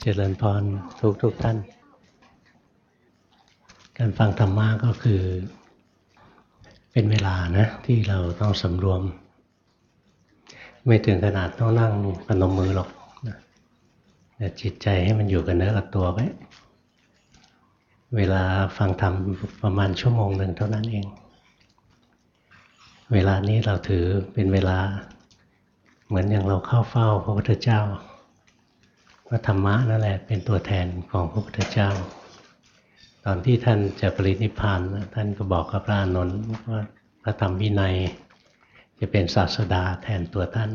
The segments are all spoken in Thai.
เจริญพรทุกทุกท่าน การฟังธรรมะก็คือเป็นเวลานะที่เราต้องสำรวม ไม่ถึงขนาดต้องนั่งปนมมือหรอกนะแต่จิตใจให้มันอยู่กับเนื้อกับตัวไว้ เวลาฟังธรรมประมาณชั่วโมงหนึ่งเท่านั้นเอง เวลานี้เราถือเป็นเวลาเหมือนอย่างเราเข้าเฝ้าพระพุทธเจ้า พระธรรมะนั่นแหละเป็นตัวแทนของพระพุทธเจ้า ตอนที่ท่านจะปรินิพพานท่านก็บอกกับพระอานนท์ว่าพระธรรมวินัย จะเป็นศาสดาแทนตัวท่าน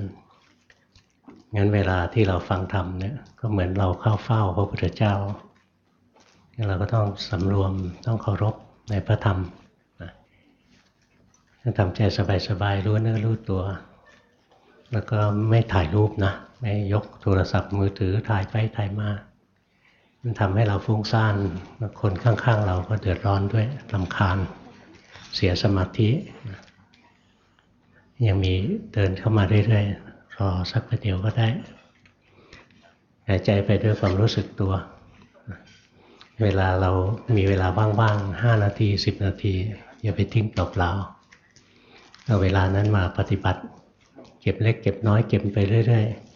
งั้นเวลาที่เราฟังธรรมเนี่ยก็เหมือนเราเข้าเฝ้าพระพุทธเจ้าเราก็ต้องสำรวมต้องเคารพในพระธรรมทำใจสบายๆรู้เนื้อรู้ตัว แล้วก็ไม่ถ่ายรูปนะ ไม่ยกโทรศัพท์มือถือถ่ายไปถ่ายมา มันทำให้เราฟุ้งซ่าน คนข้างๆ เราก็เดือดร้อนด้วยลำคาญ เสียสมาธิ ยังมีเดินเข้ามาเรื่อยๆ รอสักประเดี๋ยวก็ได้ หายใจไปด้วยความรู้สึกตัว เวลาเรามีเวลาว่างๆห้านาทีสิบนาที อย่าไปทิ้งเปล่าๆเอาเวลานั้นมาปฏิบัติ เก็บเล็กเก็บน้อยเก็บไปเรื่อย ๆ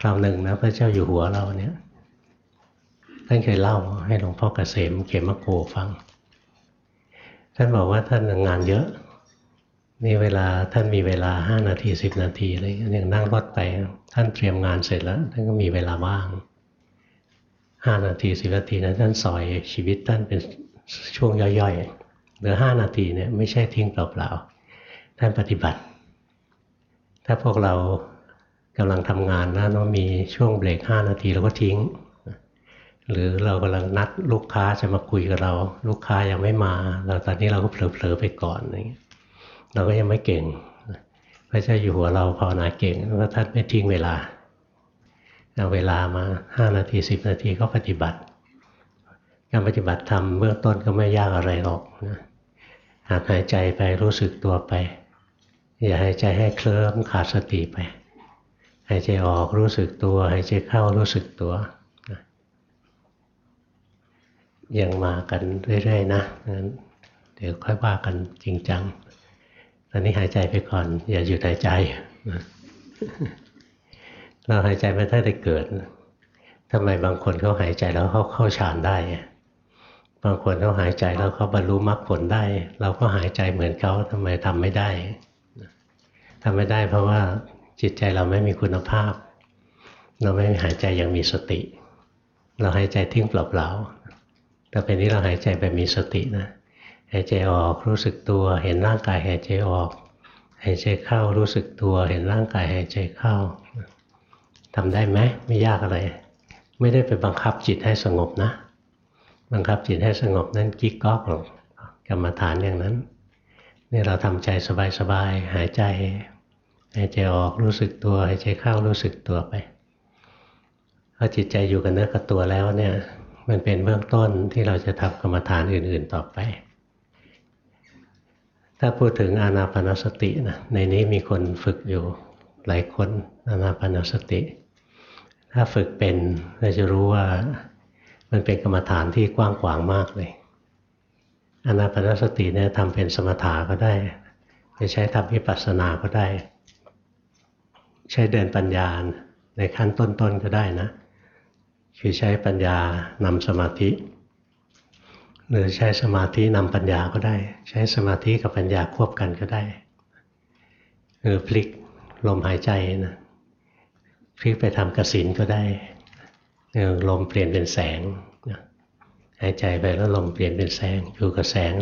คราวหนึ่งนะพระเจ้าอยู่หัวเราเนี่ยท่านเคยเล่าให้หลวงพ่อเกษมเขมโกฟัง ท่านบอกว่าท่านงานเยอะ นี่เวลาท่านมีเวลาห้านาทีสิบนาทีอะไรอย่างนั่งรถไป ท่านเตรียมงานเสร็จแล้ว ท่านก็มีเวลาว่างห้านาทีสิบนาทีนะท่านสอยชีวิตท่านเป็นช่วงย่อยๆเหลือห้านาทีเนี่ยไม่ใช่ทิ้งเปล่าๆท่านปฏิบัติ ถ้าพวกเรา กำลังทำงานนะต้องมีช่วงเบรกห้านาทีเราก็ทิ้ง หรือเรากำลังนัดลูกค้าจะมาคุยกับเรา ลูกค้ายังไม่มา เราตอนนี้เราก็เผลอๆไปก่อนอย่างเงี้ยเราก็ยังไม่เก่งพระเจ้าอยู่หัวเราภาวนาเก่งเพราะท่านไม่ทิ้งเวลาเอาเวลามาห้านาทีสิบนาทีก็ปฏิบัติ การปฏิบัติธรรมเบื้องต้นก็ไม่ยากอะไรหรอกนะหากหายใจไปรู้สึกตัวไป อย่าหายใจให้เคลิ้มขาดสติไป หายใจออกรู้สึกตัว หายใจเข้ารู้สึกตัวยังมากันเรื่อยๆนะงั้นเดี๋ยวค่อยว่ากันจริงจัง ตอนนี้หายใจไปก่อน อย่าหยุดหายใจ เราหายใจไม่ได้แต่เกิดทำไมบางคนเขาหายใจแล้วเขาเข้าฌานได้ บางคนเขาหายใจแล้วเขาบรรลุมรรคผลได้ เราก็หายใจเหมือนเขาทำไมทำไม่ได้ทำไม่ได้เพราะว่า จิตใจเราไม่มีคุณภาพ เราไม่หายใจอย่างมีสติ เราหายใจทิ้งเปล่าๆแต่เป็นนี้เราหายใจแบบมีสตินะหายใจออกรู้สึกตัวเห็นร่างกายหายใจออกหายใจเข้ารู้สึกตัวเห็นร่างกายหายใจเข้าทำได้ไหมไม่ยากอะไร ไม่ได้ไปบังคับจิตให้สงบนะ บังคับจิตให้สงบนั้นกิ๊กก๊อกหรอกกรรมฐานอย่างนั้นนี่เราทำใจสบายๆหายใจ หายใจออกรู้สึกตัวหายใจเข้ารู้สึกตัวไปพอจิตใจอยู่กับเนื้อกับตัวแล้วเนี่ยมันเป็นเบื้องต้นที่เราจะทำกรรมฐานอื่น ๆต่อไป ถ้าพูดถึงอานาปนสตินะในนี้มีคนฝึกอยู่หลายคนอานาปนสติ ถ้าฝึกเป็นเราจะรู้ว่ามันเป็นกรรมฐานที่กว้างขวางมากเลยอานาปนสติเนี่ยทำเป็นสมถะก็ได้ จะใช้ทำวิปัสสนาก็ได้ ใช้เดินปัญญาในขั้นต้นๆก็ได้นะ คือใช้ปัญญานำสมาธิ หรือใช้สมาธินำปัญญาก็ได้ ใช้สมาธิกับปัญญาควบกันก็ได้หรือพลิกลมหายใจนะพลิกไปทำกสินก็ได้ลมเปลี่ยนเป็นแสงหายใจไปแล้วลมเปลี่ยนเป็นแสงอยู่กับแสง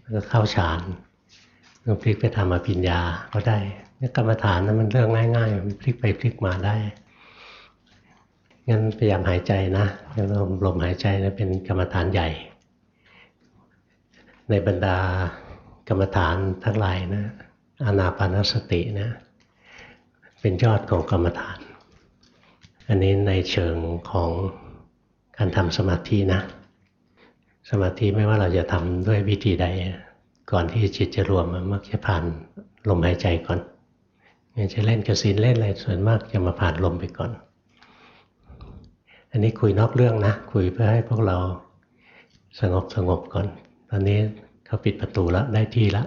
แล้วก็เข้าฌานพลิกไปทำอภิญญาก็ได้ กรรมฐานนั้นมันเรื่องง่ายๆมันพลิกไปพลิกมาได้ งั้นพยายามหายใจนะลมลมหายใจนะเป็นกรรมฐานใหญ่ ในบรรดากรรมฐานทั้งหลายนะอานาปานสตินะ เป็นยอดของกรรมฐาน อันนี้ในเชิงของการทำสมาธินะ สมาธิไม่ว่าเราจะทำด้วยวิธีใด ก่อนที่จิตจะรวมมักจะผ่านลมหายใจก่อน งั้นจะเล่นกระสินเล่นอะไรส่วนมากจะมาผ่านลมไปก่อน อันนี้คุยนอกเรื่องนะ คุยเพื่อให้พวกเราสงบสงบก่อน ตอนนี้เขาปิดประตูแล้วได้ที่แล้ว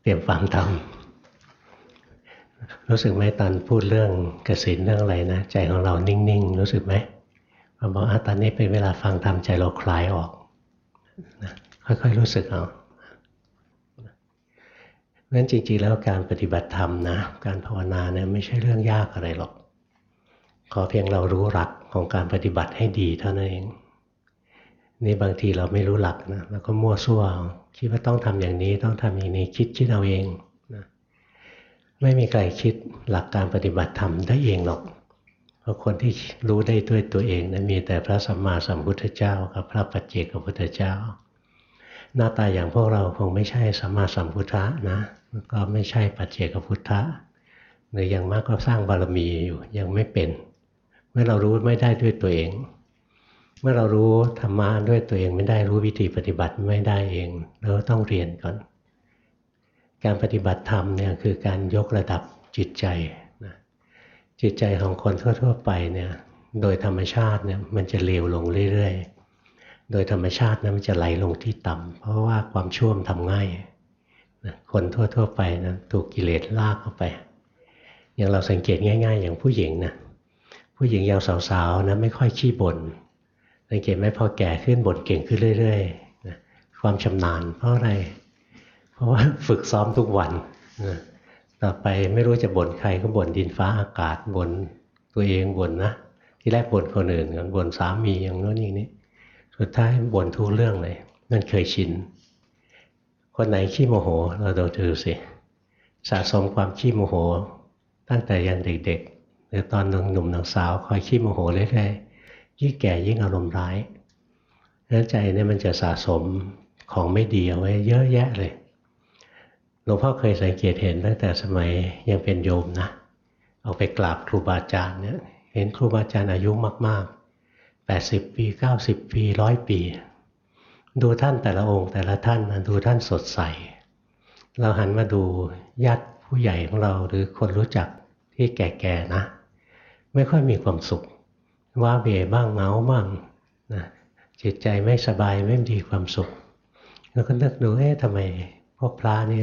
เตรียมฟังธรรมรู้สึกไหมตอนพูดเรื่องกสินเรื่องอะไรนะใจของเรานิ่งๆ รู้สึกไหมพอบอกอะตอนนี้เป็นเวลาฟังธรรมใจเราคลายออกนะค่อยๆรู้สึกเอา เพราะฉะนั้นจริงๆแล้วการปฏิบัติธรรมนะ การภาวนาเนี่ยไม่ใช่เรื่องยากอะไรหรอก ขอเพียงเรารู้หลักของการปฏิบัติให้ดีเท่านั้นเอง นี่บางทีเราไม่รู้หลักนะเราก็มั่วซั่วคิดว่าต้องทำอย่างนี้ต้องทำอย่างนี้คิดคิดเอาเองนะไม่มีใครคิดหลักการปฏิบัติธรรมได้เองหรอกเพราะคนที่รู้ได้ด้วยตัวเองนะมีแต่พระสัมมาสัมพุทธเจ้ากับพระปัจเจกพุทธเจ้า หน้าตาอย่างพวกเราคงไม่ใช่สัมมาสัมพุทธะนะ ก็ไม่ใช่ปัจเจกพุทธะหรืออย่างมากก็สร้างบารมีอยู่ยังไม่เป็น เมื่อเรารู้ไม่ได้ด้วยตัวเอง เมื่อเรารู้ธรรมะด้วยตัวเองไม่ได้รู้วิธีปฏิบัติไม่ได้เองเราต้องเรียนก่อน การปฏิบัติธรรมเนี่ยคือการยกระดับจิตใจนะจิตใจของคนทั่ว ๆ ไปเนี่ยโดยธรรมชาติเนี่ยมันจะเลวลงเรื่อยๆ โดยธรรมชาตินะมันจะไหลลงที่ต่ำเพราะว่าความชั่วมทำง่าย คนทั่ว ๆ ไปนะถูกกิเลสลากเข้าไป อย่างเราสังเกตง่าย ๆ อย่างผู้หญิงนะผู้หญิงยังสาวๆนะไม่ค่อยขี้บ่นสังเกตไหมพอแก่ขึ้นบ่นเก่งขึ้นเรื่อยๆนะความชำนาญเพราะอะไร เพราะว่าฝึกซ้อมทุกวันนะต่อไปไม่รู้จะบ่นใครก็บ่นดินฟ้าอากาศบ่นตัวเองบ่นนะที่แรกบ่นคนอื่นก่อนบ่นสามีอย่างโน้นอย่างนี้ สุดท้ายบ่นทุกเรื่องเลย นั่นเคยชิน คนไหนขี้โมโห เราดูดูสิ สะสมความขี้โมโห ตั้งแต่ยังเด็กๆ หรือตอนหนุ่มหนุ่มสาวคอยขี้โมโหเรื่อยๆยิ่งแก่ยิ่งอารมณ์ร้ายนั้นใจเนี่ยมันจะสะสมของไม่ดีเอาไว้เยอะแยะเลยหลวงพ่อเคยสังเกตเห็นตั้งแต่สมัยยังเป็นโยมนะเอาไปกราบครูบาอาจารย์เนี่ยเห็นครูบาอาจารย์อายุมากๆ 80 ปี 90 ปีร้อยปี ดูท่านแต่ละองค์ แต่ละท่านดูท่านสดใส เราหันมาดูญาติผู้ใหญ่ของเราหรือคนรู้จักที่แก่ๆนะ ไม่ค่อยมีความสุข ว่าเบบ้างเหงาบ้างนะจิตใจไม่สบายไม่มีความสุข แล้วก็นึกดูเอ๊ะทำไมพวกพระนี่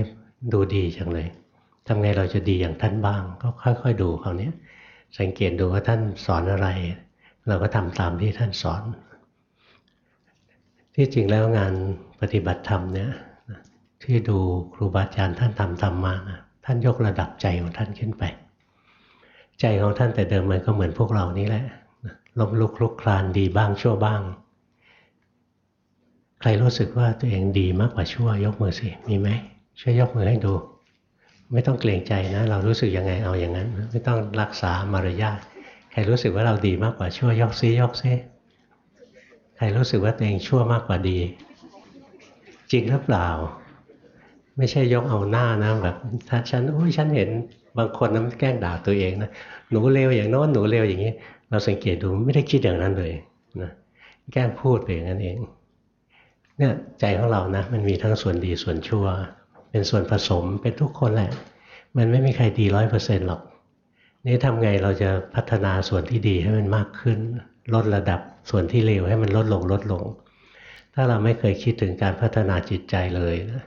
ดูดีจังเลยทำไงเราจะดีอย่างท่านบ้าง ก็ค่อยๆดูคราวนี้สังเกตดูว่าท่านสอนอะไร เราก็ทำตามที่ท่านสอน ที่จริงแล้วงานปฏิบัติธรรมเนี่ยที่ดูครูบาอาจารย์ท่านทำทำมานะท่านยกระดับใจของท่านขึ้นไป ใจของท่านแต่เดิมมันก็เหมือนพวกเรานี่แหละล้มลุกคลุกคลานดีบ้างชั่วบ้าง ใครรู้สึกว่าตัวเองดีมากกว่าชั่วยกมือสิมีไหมช่วยยกมือให้ดู ไม่ต้องเกรงใจนะ เรารู้สึกยังไงเอาอย่างนั้น ไม่ต้องรักษามารยาทใครรู้สึกว่าเราดีมากกว่าชั่วยกซิยกซิ รรู้สึกว่าตัวเองชั่วมากกว่าดี จริงหรือเปล่า ไม่ใช่ยกเอาหน้านะแบบถ้าฉันโอ้ยฉันเห็นบางคนนั้นแกล้งด่าตัวเองนะหนูเลวอย่างโน้นหนูเลวอย่างนี้ เราสังเกตดูไม่ได้คิดอย่างนั้นเลยนะแกล้งพูดไปอย่างนั้นเองเนี่ยใจของเรานะ มันมีทั้งส่วนดีส่วนชั่ว เป็นส่วนผสมเป็นทุกคนแหละ มันไม่มีใครดีร้อยเปอร์เซ็นต์หรอกนี่ทำไงเราจะพัฒนาส่วนที่ดีให้มันมากขึ้น ลดระดับ ส่วนที่เลวให้มันลดลงลดลง ถ้าเราไม่เคยคิดถึงการพัฒนาจิตใจเลยนะ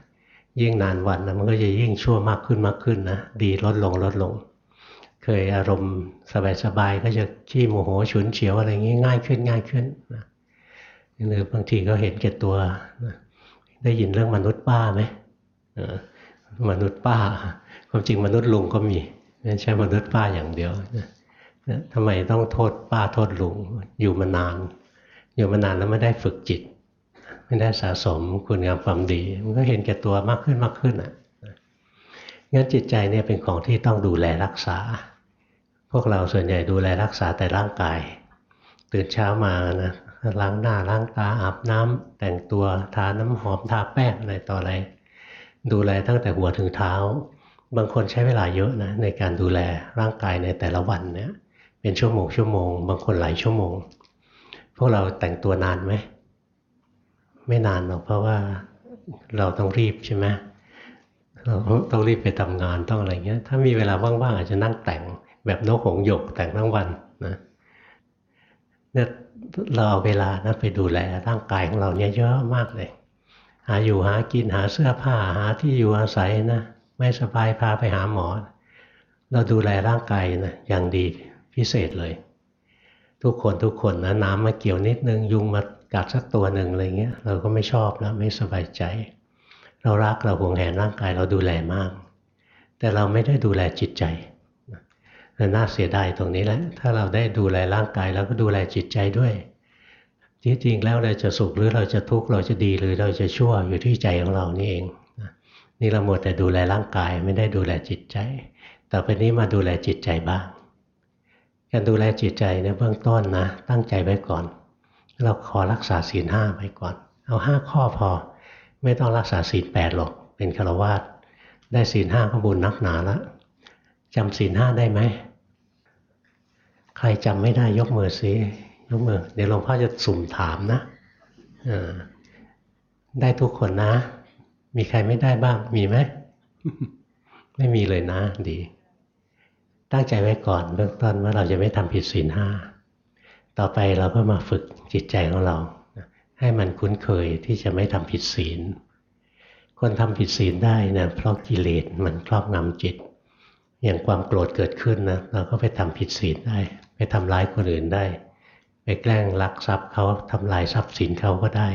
ยิ่งนานวันนะมันก็จะยิ่งชั่วมากขึ้นมากขึ้นนะดีลดลงลดลง เคยอารมณ์สบายๆก็จะขี้โมโหฉุนเฉียวอะไรงี้ง่ายขึ้นง่ายขึ้นนะหรือบางทีก็เห็นแก่ตัวนะได้ยินเรื่องมนุษย์ป้าไหมมนุษย์ป้า ความจริงมนุษย์ลุงก็มีไม่ใช่มนุษย์ป้าอย่างเดียว ทำไมต้องโทษป้าโทษลุงอยู่มานาน อยู่มานานแล้วไม่ได้ฝึกจิต ไม่ได้สะสมคุณงามความดี มันก็เห็นแก่ตัวมากขึ้นมากขึ้นอะงั้นจิตใจเนี่ยเป็นของที่ต้องดูแลรักษา พวกเราส่วนใหญ่ดูแลรักษาแต่ร่างกาย ตื่นเช้ามานะล้างหน้าล้างตาอาบน้ำแต่งตัวทาน้ำหอมทาแป้งอะไรต่ออะไร ดูแลตั้งแต่หัวถึงเท้า บางคนใช้เวลาเยอะนะในการดูแลร่างกายในแต่ละวันเนี่ย เป็นชั่วโมงชั่วโมง บางคนหลายชั่วโมง พวกเราแต่งตัวนานไหม ไม่นานหรอกเพราะว่าเราต้องรีบใช่ไหมเราต้องรีบไปทำงานต้องอะไรเงี้ย ถ้ามีเวลาว่างๆอาจจะนั่งแต่งแบบนกหงหยกแต่งทั้งวันนะเนี่ยเราเอาเวลานะไปดูแลร่างกายของเราเนี่ยเยอะมากเลย หาอยู่หากินหาเสื้อผ้าหาที่อยู่อาศัยนะไม่สบายพาไปหาหมอ เราดูแลร่างกายนะอย่างดี พิเศษเลย ทุกคนทุกคนนะน้ำมาเกี่ยวนิดนึง ยุงมากัดสักตัวหนึ่งอะไรเงี้ยเราก็ไม่ชอบแล้วไม่สบายใจ เรารักเราห่วงแหนร่างกายเราดูแลมาก แต่เราไม่ได้ดูแลจิตใจน่าเสียดายตรงนี้แหละ ถ้าเราได้ดูแลร่างกายแล้วก็ดูแลจิตใจด้วยที่จริงแล้วเราจะสุขหรือเราจะทุกข์เราจะดีหรือเราจะชั่วอยู่ที่ใจของเรานี่เองนี่เราหมดแต่ดูแลร่างกายไม่ได้ดูแลจิตใจ ต่อไปนี้มาดูแลจิตใจบ้าง การดูแลจิตใจในเบื้องต้นนะตั้งใจไว้ก่อน เราขอรักษาศีลห้าไว้ก่อน เอาห้าข้อพอ ไม่ต้องรักษาศีลแปดหรอกเป็นฆราวาสได้ศีลห้าก็บุญนักหนาแล้วจำศีลห้าได้ไหมใครจำไม่ได้ยกมือสิยกมือ เดี๋ยวหลวงพ่อจะสุ่มถามนะได้ทุกคนนะ มีใครไม่ได้บ้างมีไหม ไม่มีเลยนะ ดี ตั้งใจไว้ก่อนเบื้องต้นว่าเราจะไม่ทำผิดศีลห้าต่อไปเราก็มาฝึกจิตใจของเรา ให้มันคุ้นเคยที่จะไม่ทำผิดศีล คนทำผิดศีลได้นะเพราะกิเลสมันครอบงำจิต อย่างความโกรธเกิดขึ้นนะเราก็ไปทำผิดศีลได้ ไปทำร้ายคนอื่นได้ ไปแกล้งลักทรัพย์เขาทำลายทรัพย์สินเขาก็ได้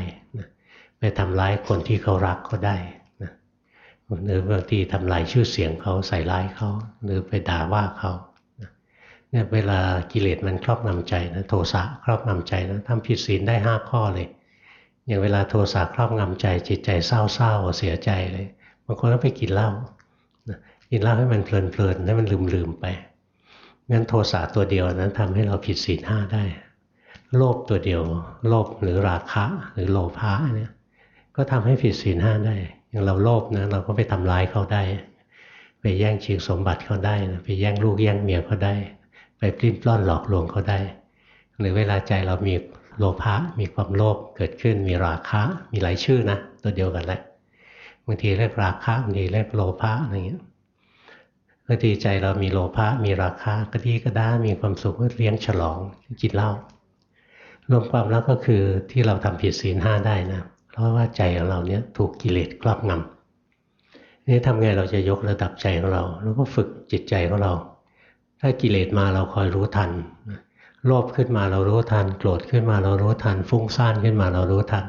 ไปทำร้ายคนที่เขารักก็ได้ หรือบางทีทำลายชื่อเสียงเขาใส่ร้ายเขาหรือไปด่าว่าเขาเนี่ยเวลากิเลสมันครอบงำใจนะโทสะครอบงำใจนะทำผิดศีลได้ห้าข้อเลย อย่างเวลาโทสะครอบงำใจ จิตใจเศร้าๆเสียใจเลยบางคนก็ไปกินเหล้ากินเหล้าให้มันเพลินๆให้มันลืมๆไปงั้นโทสะตัวเดียวนั้นทำให้เราผิดศีลห้าได้ โลภตัวเดียว โลภหรือราคะหรือโลภะเนี่ยก็ทำให้ผิดศีลห้าได้ อย่างเราโลภนะเราก็ไปทำร้ายเขาได้ ไปแย่งชิงสมบัติเขาได้นะไปแย่งลูกแย่งเมียเขาได้ ไปปลิ้นปล้อนหลอกลวงเขาได้ หรือเวลาใจเรามีโลภะมีความโลภเกิดขึ้นมีราคะมีหลายชื่อนะ ตัวเดียวกันแหละบางทีเรียกราคะบางทีเรียกโลภะอะไรอย่างเงี้ยบางทีใจเรามีโลภะมีราคะกระดีกระด้มีความสุขเลี้ยงฉลองกินเหล้ารวมความแล้วก็คือที่เราทำผิดศีลห้าได้นะ เพราะว่าใจของเราเนี้ยถูกกิเลสครอบงำนี่ทำไงเราจะยกระดับใจของเรา แล้วก็ฝึกจิตใจของเรา ถ้ากิเลสมาเราคอยรู้ทันโลภขึ้นมาเรารู้ทัน โกรธขึ้นมาเรารู้ทัน ฟุ้งซ่านขึ้นมาเรารู้ทัน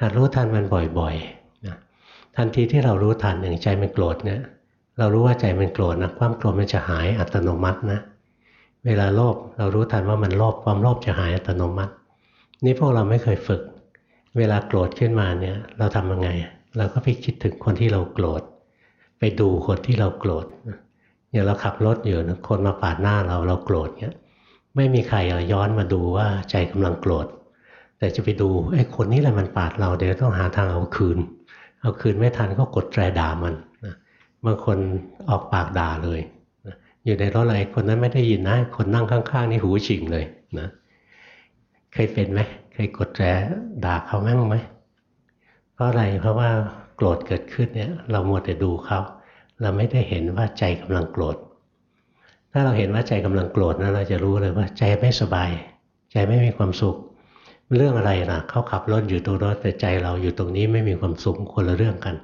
หัดรู้ทันมันบ่อยๆนะทันทีที่เรารู้ทันอย่างใจมันโกรธเนี่ยเรารู้ว่าใจมันโกรธนะความโกรธมันจะหายอัตโนมัตินะเวลาโลภเรารู้ทันว่ามันโลภความโลภจะหายอัตโนมัติ นี่พวกเราไม่เคยฝึก เวลาโกรธขึ้นมาเนี่ย เราทำยังไง เราก็ไปคิดถึงคนที่เราโกรธ ไปดูคนที่เราโกรธอย่างเราขับรถอยู่นะคนมาปาดหน้าเราเราโกรธเนี่ยไม่มีใครย้อนมาดูว่าใจกำลังโกรธ แต่จะไปดูไอ้คนนี้แหละมันปาดเราเดี๋ยวต้องหาทางเอาคืน เอาคืนไม่ทันก็กดแตรด่ามันบางคนออกปากด่าเลยอยู่ในรถอะไรคนนั้นไม่ได้ยินนะคนนั่งข้างๆนี่หูฉิงเลยนะเคยเป็นไหม ยกดแตรด่าเขาแม่งไหมเพราะอะไรเพราะว่าโกรธเกิดขึ้นเนี่ยเรามัวแต่ดูเขาเราไม่ได้เห็นว่าใจกำลังโกรธ ถ้าเราเห็นว่าใจกำลังโกรธนะเราจะรู้เลยว่าใจไม่สบาย ใจไม่มีความสุข เรื่องอะไรนะเขาขับรถอยู่ตรงรถแต่ใจเราอยู่ตรงนี้ไม่มีความสุขคนละเรื่องกัน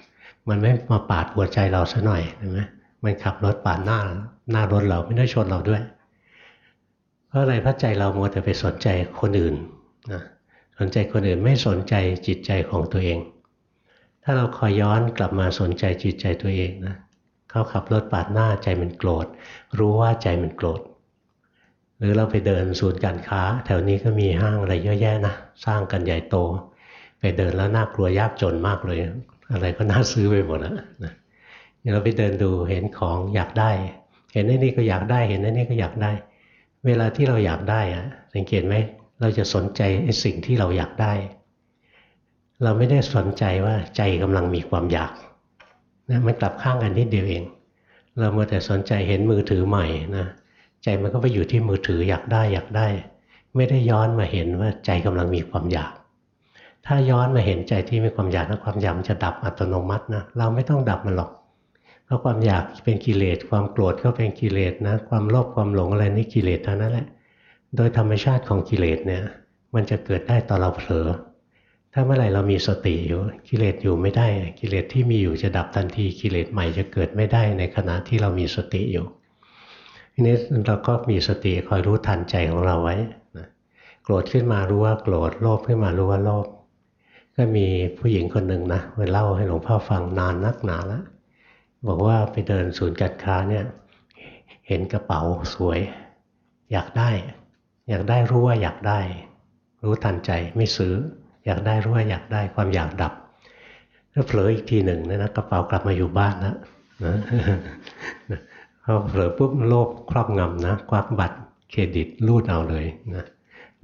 มันไม่มาปาดหัวใจเราซะหน่อยเห็นไหมมันขับรถปาดหน้าหน้ารถเราไม่ได้ชนเราด้วย เพราะอะไรเพราะใจเราโมแต่ไปสนใจคนอื่นนะ สนใจคนอื่นไม่สนใจจิตใจของตัวเอง ถ้าเราคอยย้อนกลับมาสนใจจิตใจตัวเองนะเขาขับรถปาดหน้าใจมันโกรธ รู้ว่าใจมันโกรธ หรือเราไปเดินศูนย์การค้า แถวนี้ก็มีห้างอะไรเยอะแยะนะสร้างกันใหญ่โต ไปเดินแล้วน่ากลัวยากจนมากเลย อะไรก็น่าซื้อไปหมดนะเราไปเดินดูเห็นของอยากได้ เห็นไอ้นี่ก็อยากได้ เห็นไอ้นี่ก็อยากได้ เวลาที่เราอยากได้อะสังเกตไหม เราจะสนใจสิ่งที่เราอยากได้ เราไม่ได้สนใจว่าใจกำลังมีความอยากนะมันกลับข้างกันนิดเดียวเอง เราเมื่อแต่สนใจเห็นมือถือใหม่นะใจมันก็ไปอยู่ที่มือถืออยากได้อยากได้ ไม่ได้ย้อนมาเห็นว่าใจกำลังมีความอยาก ถ้าย้อนมาเห็นใจที่มีความอยากนะความอยากมันจะดับอัตโนมัตินะเราไม่ต้องดับมันหรอกเพราะความอยากเป็นกิเลสความโกรธก็เป็นกิเลสนะความโลภความหลงอะไรนี่กิเลสเท่านั้นแหละ โดยธรรมชาติของกิเลสเนี่ย มันจะเกิดได้ตอนเราเผลอ ถ้าเมื่อไหร่เรามีสติอยู่กิเลสอยู่ไม่ได้ กิเลสที่มีอยู่จะดับทันทีกิเลสใหม่จะเกิดไม่ได้ในขณะที่เรามีสติอยู่ทีนี้เราก็มีสติคอยรู้ทันใจของเราไว้นะโกรธขึ้นมารู้ว่าโกรธโลภขึ้นมารู้ว่าโลภก็มีผู้หญิงคนหนึ่งนะมาเล่าให้หลวงพ่อฟังนานนักหนาแล้วบอกว่าไปเดินศูนย์การค้าเนี่ย เห็นกระเป๋าสวย อยากได้ อยากได้รู้ว่าอยากได้ รู้ทันใจไม่ซื้อ อยากได้รู้ว่าอยากได้ความอยากดับถ้าเผลออีกทีหนึ่งนะนะกระเป๋ากลับมาอยู่บ้านแล้วนะพอเผลอปุ๊บโลภครอบงำนะควักบัตรเครดิตรูดเอาเลยนะ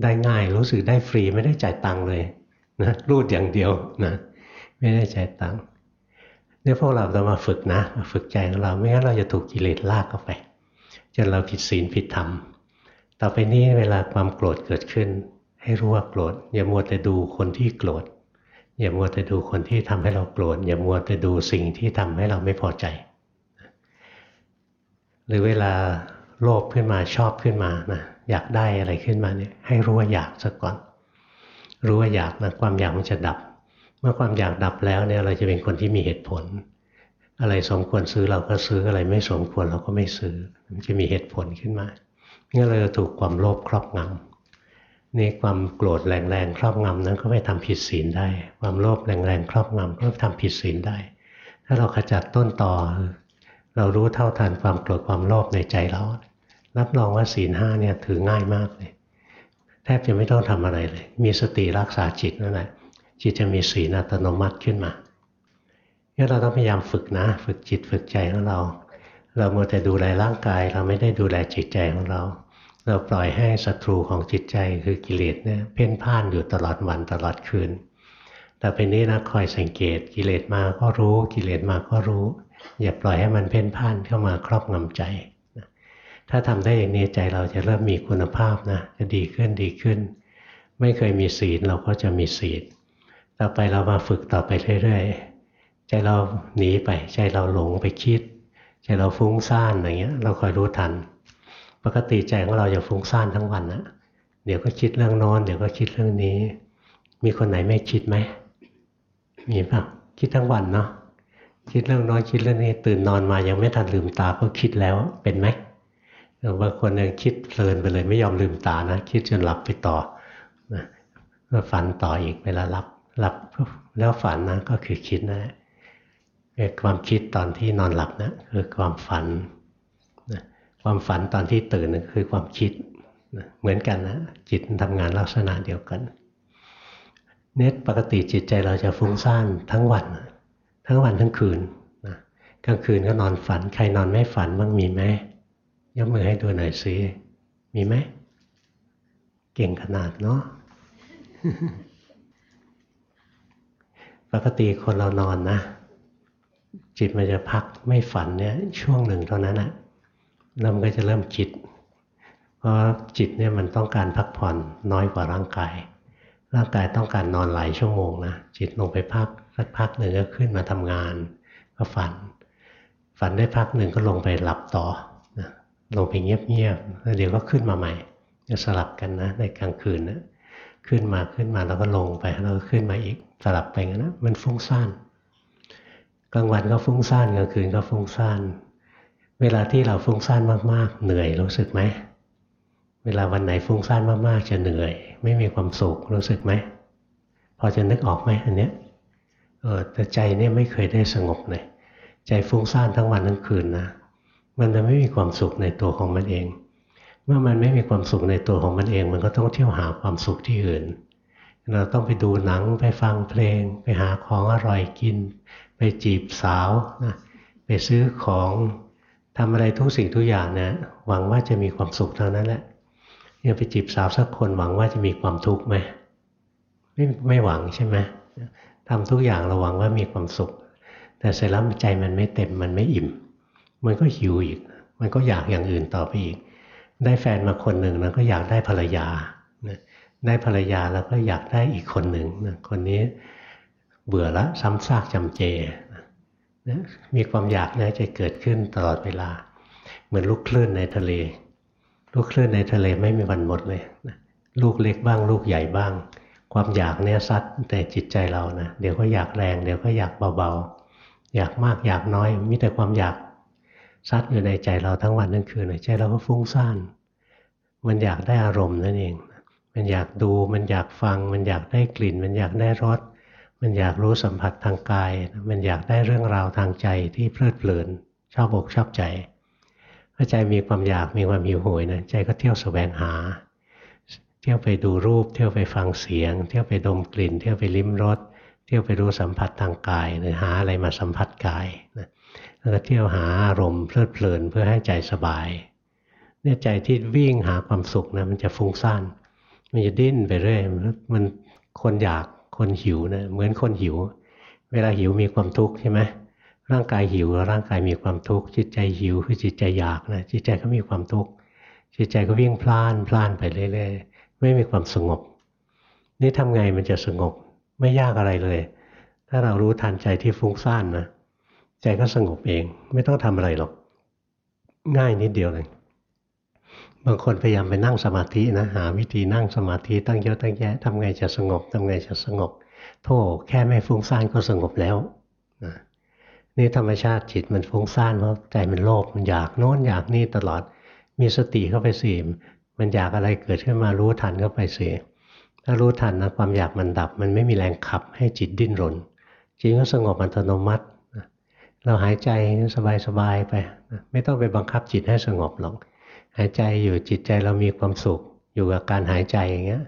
ได้ง่ายรู้สึกได้ฟรีไม่ได้จ่ายตังค์เลยนะรูดอย่างเดียวนะไม่ได้จ่ายตังค์เนี่ยพวกเราต้องมาฝึกนะมาฝึกใจของเราไม่งั้นเราจะถูกกิเลสลากเข้าไปจนเราผิดศีลผิดธรรม ต่อไปนี้เวลาความโกรธเกิดขึ้น ให้รู้ว่าโกรธอย่ามัวแต่ดูคนที่โกรธอย่ามัวแต่ดูคนที่ทำให้เราโกรธอย่ามัวแต่ดูสิ่งที่ทำให้เราไม่พอใจ หรือเวลาโลภขึ้นมาชอบขึ้นมานะอยากได้อะไรขึ้นมาเนี่ยให้รู้ว่าอยากซะก่อน รู้ว่าอยากนะความอยากมันจะดับ เมื่อความอยากดับแล้วเนี่ยเราจะเป็นคนที่มีเหตุผล อะไรสมควรซื้อเราก็ซื้ออะไรไม่สมควรเราก็ไม่ซื้อ มันจะมีเหตุผลขึ้นมา งั้นเราจะถูกความโลภครอบงำนี่ความโกรธแรงๆครอบงำนั้นก็ไปทำผิดศีลได้ ความโลภแรงๆครอบงำก็ทำผิดศีลได้ ถ้าเราขจัดต้นต่อ เรารู้เท่าทันความโกรธความโลภในใจเรารับรองว่าศีลห้าเนี่ยถือง่ายมากเลยแทบจะไม่ต้องทำอะไรเลย มีสติรักษาจิตนั่นแหละจิตจะมีศีลอัตโนมัติขึ้นมาเนี่ยเราต้องพยายามฝึกนะ ฝึกจิตฝึกใจของเรา เราเมื่อแต่ดูแลร่างกาย เราไม่ได้ดูแลจิตใจของเรา เราปล่อยให้ศัตรูของจิตใจคือกิเลสเนี่ยเพ่นพ่านอยู่ตลอดวันตลอดคืน แต่เป็นนี้นะคอยสังเกตกิเลสมาก็รู้กิเลสมาก็รู้ อย่าปล่อยให้มันเพ่นพ่านเข้ามาครอบงำใจ ถ้าทำได้อย่างนี้ใจเราจะเริ่มมีคุณภาพนะจะดีขึ้นดีขึ้น ไม่เคยมีศีลเราก็จะมีศีลต่อไปเรามาฝึกต่อไปเรื่อยๆใจเราหนีไปใจเราหลงไปคิด ใจเราฟุ้งซ่านอะไรเงี้ยเราคอยรู้ทัน ปกติใจของเราจะฟุ้งซ่านทั้งวันนะเดี๋ยวก็คิดเรื่องน้นเดี๋ยวก็คิดเรื่องนี้ มีคนไหนไม่คิดไหมมีป่ะคิดทั้งวันเนาะคิดเรื่องนอยคิดเรื่องนี้ ตื่นนอนมายังไม่ทันลืมตาก็คิดแล้วเป็นไหมบางคนยังคิดเพลินไปเลยไม่ยอมลืมตานะคิดจนหลับไปต่อนะก็ฝันต่ออีกเวลาหลับหลับแล้วฝันนะก็คือคิดนะความคิดตอนที่นอนหลับนะคือความฝัน ความฝันตอนที่ตื่นนะคือความคิดเหมือนกันนะจิตทำงานลักษณะเดียวกัน เน็ตปกติจิตใจเราจะฟุ้งซ่านทั้งวัน ทั้งวันทั้งคืนนะกลางคืนก็นอนฝัน ใครนอนไม่ฝันบ้างมีไหมยกมือให้ดูหน่อยสิมีไหมเก่งขนาดเนาะปกติคนเรานอนนะ จิตมันจะพักไม่ฝันเนี่ย ช่วงหนึ่งเท่านั้นนะ แล้วมันก็จะเริ่มคิด เพราะจิตเนี่ยมันต้องการพักผ่อนน้อยกว่าร่างกาย ร่างกายต้องการนอนหลายชั่วโมงนะจิตลงไปพักสักพักหนึ่งก็ขึ้นมาทำงาน ก็ฝัน ฝันได้พักหนึ่งก็ลงไปหลับต่อลงไปเงียบๆแล้วเดี๋ยวก็ขึ้นมาใหม่จะสลับกันนะ ในกลางคืนนะขึ้นมาขึ้นมาแล้วก็ลงไปแล้วก็ขึ้นมาอีกสลับไปงั้นนะมันฟุ้งซ่านกลางวันก็ฟุ้งซ่านกลางคืนก็ฟุ้งซ่าน เวลาที่เราฟุ้งซ่านมากๆ เหนื่อยรู้สึกไหม เวลาวันไหนฟุ้งซ่านมากๆ จะเหนื่อย ไม่มีความสุขรู้สึกไหม พอจะนึกออกไหมอันเนี้ยเออแต่ใจเนี่ยไม่เคยได้สงบเลยใจฟุ้งซ่านทั้งวันทั้งคืนนะมันจะไม่มีความสุขในตัวของมันเอง เมื่อมันไม่มีความสุขในตัวของมันเอง มันก็ต้องเที่ยวหาความสุขที่อื่น เราต้องไปดูหนังไปฟังเพลง ไปหาของอร่อยกิน ไปจีบสาวนะไปซื้อของ ทำอะไรทุกสิ่งทุกอย่างนะหวังว่าจะมีความสุขเท่านั้นแหละยังไปจีบสาวสักคนหวังว่าจะมีความทุกข์ไหมไม่ไม่หวังใช่ไหมทำทุกอย่างเราหวังว่ามีความสุข แต่เสร็จแล้วใจมันไม่เต็มมันไม่อิ่ม มันก็หิวอีก มันก็อยากอย่างอื่นต่อไปอีก ได้แฟนมาคนหนึ่งนะก็อยากได้ภรรยาได้ภรรยาแล้วก็อยากได้อีกคนหนึ่งนะคนนี้เบื่อละซ้ำซากจำเจ นะมีความอยากเนี่ยจะเกิดขึ้นตลอดเวลา เหมือนลูกคลื่นในทะเล ลูกคลื่นในทะเลไม่มีวันหมดเลยนะลูกเล็กบ้าง ลูกใหญ่บ้าง ความอยากเนี่ยซัดแต่จิตใจเรานะเดี๋ยวก็อยากแรงเดี๋ยวก็อยากเบาๆ อยากมากอยากน้อย มีแต่ความอยากซัดอยู่ในใจเราทั้งวันทั้งคืนใจเราก็ฟุ้งซ่านมันอยากได้อารมณ์นั่นเอง มันอยากดู มันอยากฟัง มันอยากได้กลิ่น มันอยากได้รส มันอยากรู้สัมผัสทางกาย มันอยากได้เรื่องราวทางใจที่เพลิดเพลินชอบอกชอบใจพอใจมีความอยากมีความหิวโหยนะใจก็เที่ยวสแสวงหา เที่ยวไปดูรูป เที่ยวไปฟังเสียง เที่ยวไปดมกลิ่น เที่ยวไปลิ้มรสเที่ยวไปรู้สัมผัสทางกาย หรือหาอะไรมาสัมผัสกายนะแล้วก็เที่ยวหาอารมณ์เพลิดเพลินเพื่อให้ใจสบายเนี่ยใจที่วิ่งหาความสุขนะมันจะฟุ้งซ่าน มันจะดิ้นไปเรื่อยมันคนอยาก คนหิวนะเหมือนคนหิว เวลาหิวมีความทุกข์ใช่ไหมร่างกายหิวร่างกายมีความทุกข์จิตใจหิวคือจิตใจอยากนะจิตใจก็มีความทุกข์จิตใจก็วิ่งพล่านพล่านไปเรื่อยๆไม่มีความสงบ นี่ทำไงมันจะสงบไม่ยากอะไรเลย ถ้าเรารู้ทันใจที่ฟุ้งซ่านนะใจก็สงบเอง ไม่ต้องทำอะไรหรอก ง่ายนิดเดียวเลย บางคนพยายามไปนั่งสมาธินะหาวิธีนั่งสมาธิตั้งเยอะตั้งแยะทำไงจะสงบทำไงจะสงบ โทษแค่ไม่ฟุ้งซ่านก็สงบแล้วนะนี่ธรรมชาติจิตมันฟุ้งซ่านเพราะใจมันโลภมันอยากโน้นอยากนี่ตลอด มีสติเข้าไปสิมันอยากอะไรเกิดขึ้นมารู้ทันเข้าไปสิถ้ารู้ทันนะความอยากมันดับ มันไม่มีแรงขับให้จิตดิ้นรนจิตก็สงบอัตโนมัติเราหายใจสบายๆไป ไม่ต้องไปบังคับจิตให้สงบหรอก หายใจอยู่จิตใจเรามีความสุข อยู่กับการหายใจอย่างเงี้ย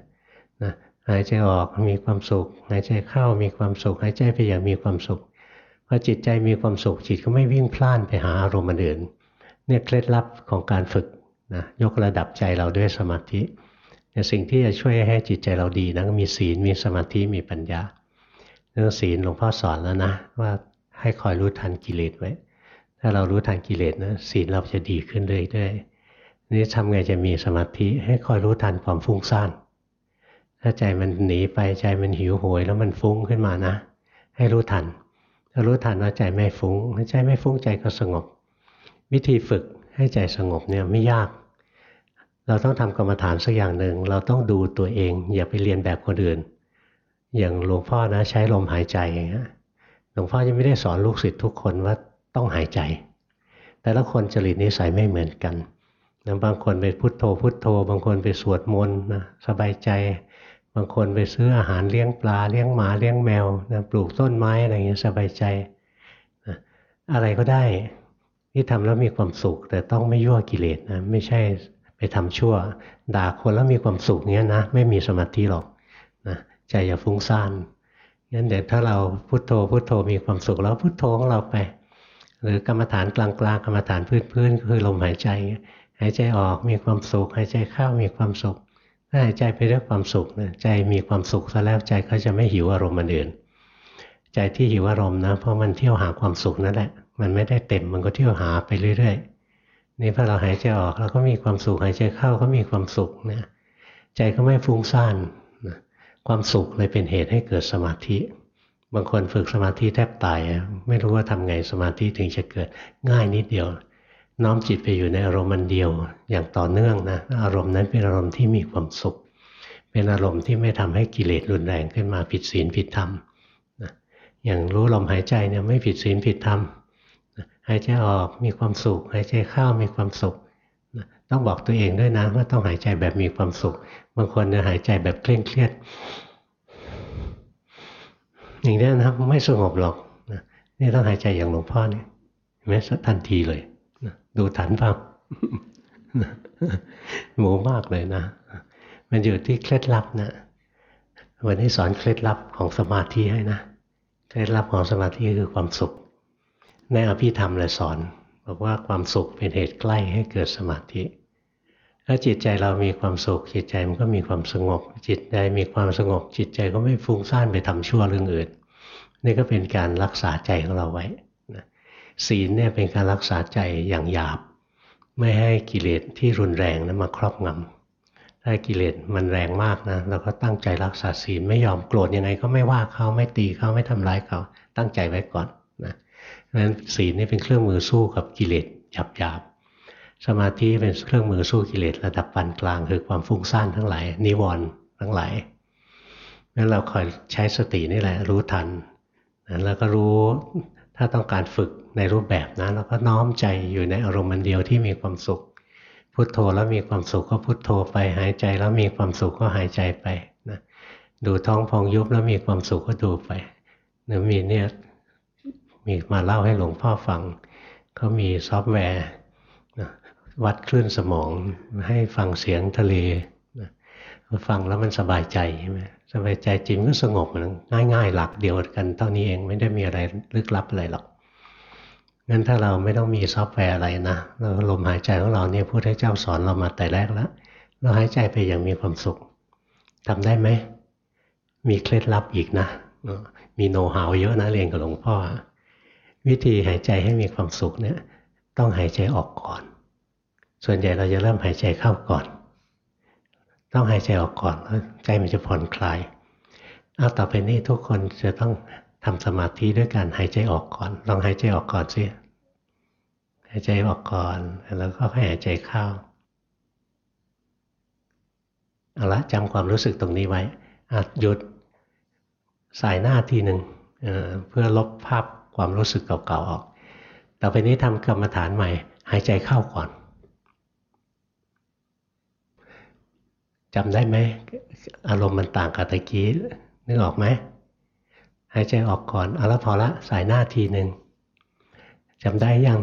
นะหายใจออกมีความสุข หายใจเข้ามีความสุข หายใจไปอย่างมีความสุขพอจิตใจมีความสุขจิตก็ไม่วิ่งพล่านไปหาอารมณ์อื่นเนี่ยเคล็ดลับของการฝึกนะยกระดับใจเราด้วยสมาธิเนี่ยสิ่งที่จะช่วยให้จิตใจเราดีนะมีศีลมีสมาธิมีปัญญา เรื่องศีลหลวงพ่อสอนแล้วนะ ว่าให้คอยรู้ทันกิเลสไว้ ถ้าเรารู้ทันกิเลสนะศีลเราจะดีขึ้นเรื่อยๆ นี่ทำไงจะมีสมาธิให้คอยรู้ทันความฟุ้งซ่านถ้าใจมันหนีไปใจมันหิวโหยแล้วมันฟุ้งขึ้นมานะ ให้รู้ทันถ้ารู้ทันว่าใจไม่ฟุง้งใจไม่ฟุ้งใจก็สงบ วิธีฝึกให้ใจสงบเนี่ยไม่ยาก เราต้องทำกรรมฐานสักอย่างหนึ่งเราต้องดูตัวเอง อย่าไปเรียนแบบคนอื่น อย่างหลวงพ่อนะใช้ลมหายใจอย่างเงี้ยหลวงพ่อยังไม่ได้สอนลูกศิษย์ทุกคนว่าต้องหายใจ แต่ละคนจริตนิสัยไม่เหมือนกัน นะบางคนไปพุโทโธพุโทโธ บางคนไปสวดมนต์นะสบายใจ บางคนไปซื้ออาหารเลี้ยงปลาเลี้ยงหมาเลี้ยงแมวนะปลูกต้นไม้อะไรเงี้ยสบายใจนะอะไรก็ได้ที่ทำแล้วมีความสุข แต่ต้องไม่ยั่วกิเลสนะไม่ใช่ไปทำชั่ว ด่าคนแล้วมีความสุขเงี้ยนะไม่มีสมาธิหรอกนะใจอย่าฟุ้งซ่านงั้นเดี๋ยวถ้าเราพุโทโธพุโทโธมีความสุขแล้วพุโทโธของเราไป หรือกรรมฐานกลางๆกรรมฐานพื้นๆคือลมหายใจายใจออกมีความสุขหายใจเข้ามีความสุขถ้าหายใจไปด้วยความสุขนะใจมีความสุขซะแล้วใจก็จะไม่หิวอารมณ์มันอื่น ใจที่หิวอารมณ์นะ เพราะมันเที่ยวหาความสุขนั่นแหละ มันไม่ได้เต็มมันก็เที่ยวหาไปเรื่อยๆนี่พอเราหายใจออกเราก็มีความสุขหายใจเข้าก็มีความสุขนะใจก็ไม่ฟุ้งซ่านนะความสุขเลยเป็นเหตุให้เกิดสมาธิ บางคนฝึกสมาธิแทบตาย ไม่รู้ว่าทำไงสมาธิถึงจะเกิดง่ายนิดเดียว น้อมจิตไปอยู่ในอารมณ์มันเดียวอย่างต่อเนื่องนะอารมณ์นั้นเป็นอารมณ์ที่มีความสุข เป็นอารมณ์ที่ไม่ทำให้กิเลสรุนแรงขึ้นมาผิดศีลผิดธรรมนะอย่างรู้ลมหายใจเนี่ยไม่ผิดศีลผิดธรรมหายใจออกมีความสุขหายใจเข้ามีความสุขต้องบอกตัวเองด้วยนะว่าต้องหายใจแบบมีความสุข บางคนเนี่ยหายใจแบบเคร่งเครียด อย่างนี้นะไม่สงบหรอกนี่ต้องหายใจอย่างหลวงพ่อเนี่ยแม้ทันทีเลย ดูฐานเปล่าหมูมากเลยนะ มันอยู่ที่เคล็ดลับนะวันนี้สอนเคล็ดลับของสมาธิให้นะ เคล็ดลับของสมาธิคือความสุข ในอภิธรรมเลยสอน บอกว่าความสุขเป็นเหตุใกล้ให้เกิดสมาธิ ถ้าจิตใจเรามีความสุข จิตใจมันก็มีความสงบ จิตใจมีความสงบ จิตใจก็ไม่ฟุ้งซ่านไปทำชั่วเรื่องอื่น นี่ก็เป็นการรักษาใจของเราไว้ ศีลเนี่ยเป็นการรักษาใจอย่างหยาบ ไม่ให้กิเลสที่รุนแรงนะมาครอบงำถ้ากิเลสมันแรงมากนะเราก็ตั้งใจรักษาศีลไม่ยอมโกรธยังไง ก็ไม่ว่าเขาไม่ตีเขาไม่ทำร้ายเขาตั้งใจไว้ก่อนนะเพราะฉะนั้นศีลนี่เป็นเครื่องมือสู้กับกิเลสหยาบหยาบสมาธิเป็นเครื่องมือสู้กิเลสระดับปานกลาง คือความฟุ้งซ่านทั้งหลายนิวรณ์ทั้งหลายนั้นเราคอยใช้สตินี่แหละรู้ทัน แล้วก็รู้ถ้าต้องการฝึก ในรูปแบบนะเราก็น้อมใจอยู่ในอารมณ์มันเดียวที่มีความสุข พุโทโธแล้วมีความสุขก็พุโทโธไปหายใจแล้วมีความสุขก็หายใจไปนะดูท้องพองยุบแล้วมีความสุขก็ดูไปเนือมีเนี่ยมีมาเล่าให้หลวงพ่อฟังเขามีซอฟต์แวร์วัดคลื่นสมองให้ฟังเสียงทะเลฟังแล้วมันสบายใจใช่ไหมสบายใจจิตก็สงบง่ายๆหลักเดียวกันเท่านี้เองไม่ได้มีอะไรลึกลับอะไรหรอก งั้นถ้าเราไม่ต้องมีซอฟต์แวร์อะไรนะเราลมหายใจของเราเนี่ยพุทธเจ้าสอนเรามาแต่แรกแล้ว เราหายใจไปอย่างมีความสุขทำได้ไหม มีเคล็ดลับอีกนะ มีโน้ตหาวเยอะนะเรียนกับหลวงพ่อ วิธีหายใจให้มีความสุขเนี่ย ต้องหายใจออกก่อน ส่วนใหญ่เราจะเริ่มหายใจเข้าก่อน ต้องหายใจออกก่อนแล้วใจมันจะผ่อนคลายเอาต่อไปนี้ทุกคนจะต้อง ทำสมาธิด้วยการหายใจออกก่อน ลองหายใจออกก่อนสิหายใจออกก่อน แล้วก็ค่อยหายใจเข้าเอาละจำความรู้สึกตรงนี้ไว้หยุดสายหน้าทีหนึ่งเพื่อลบภาพความรู้สึกเก่าๆออก ต่อไปนี้ทำกรรมฐานใหม่ หายใจเข้าก่อนจำได้ไหมอารมณ์มันต่างกับตะกี้นึกออกไหม หายใจออกก่อนเอาละพอละสายหน้าทีหนึ่งจำได้ยัง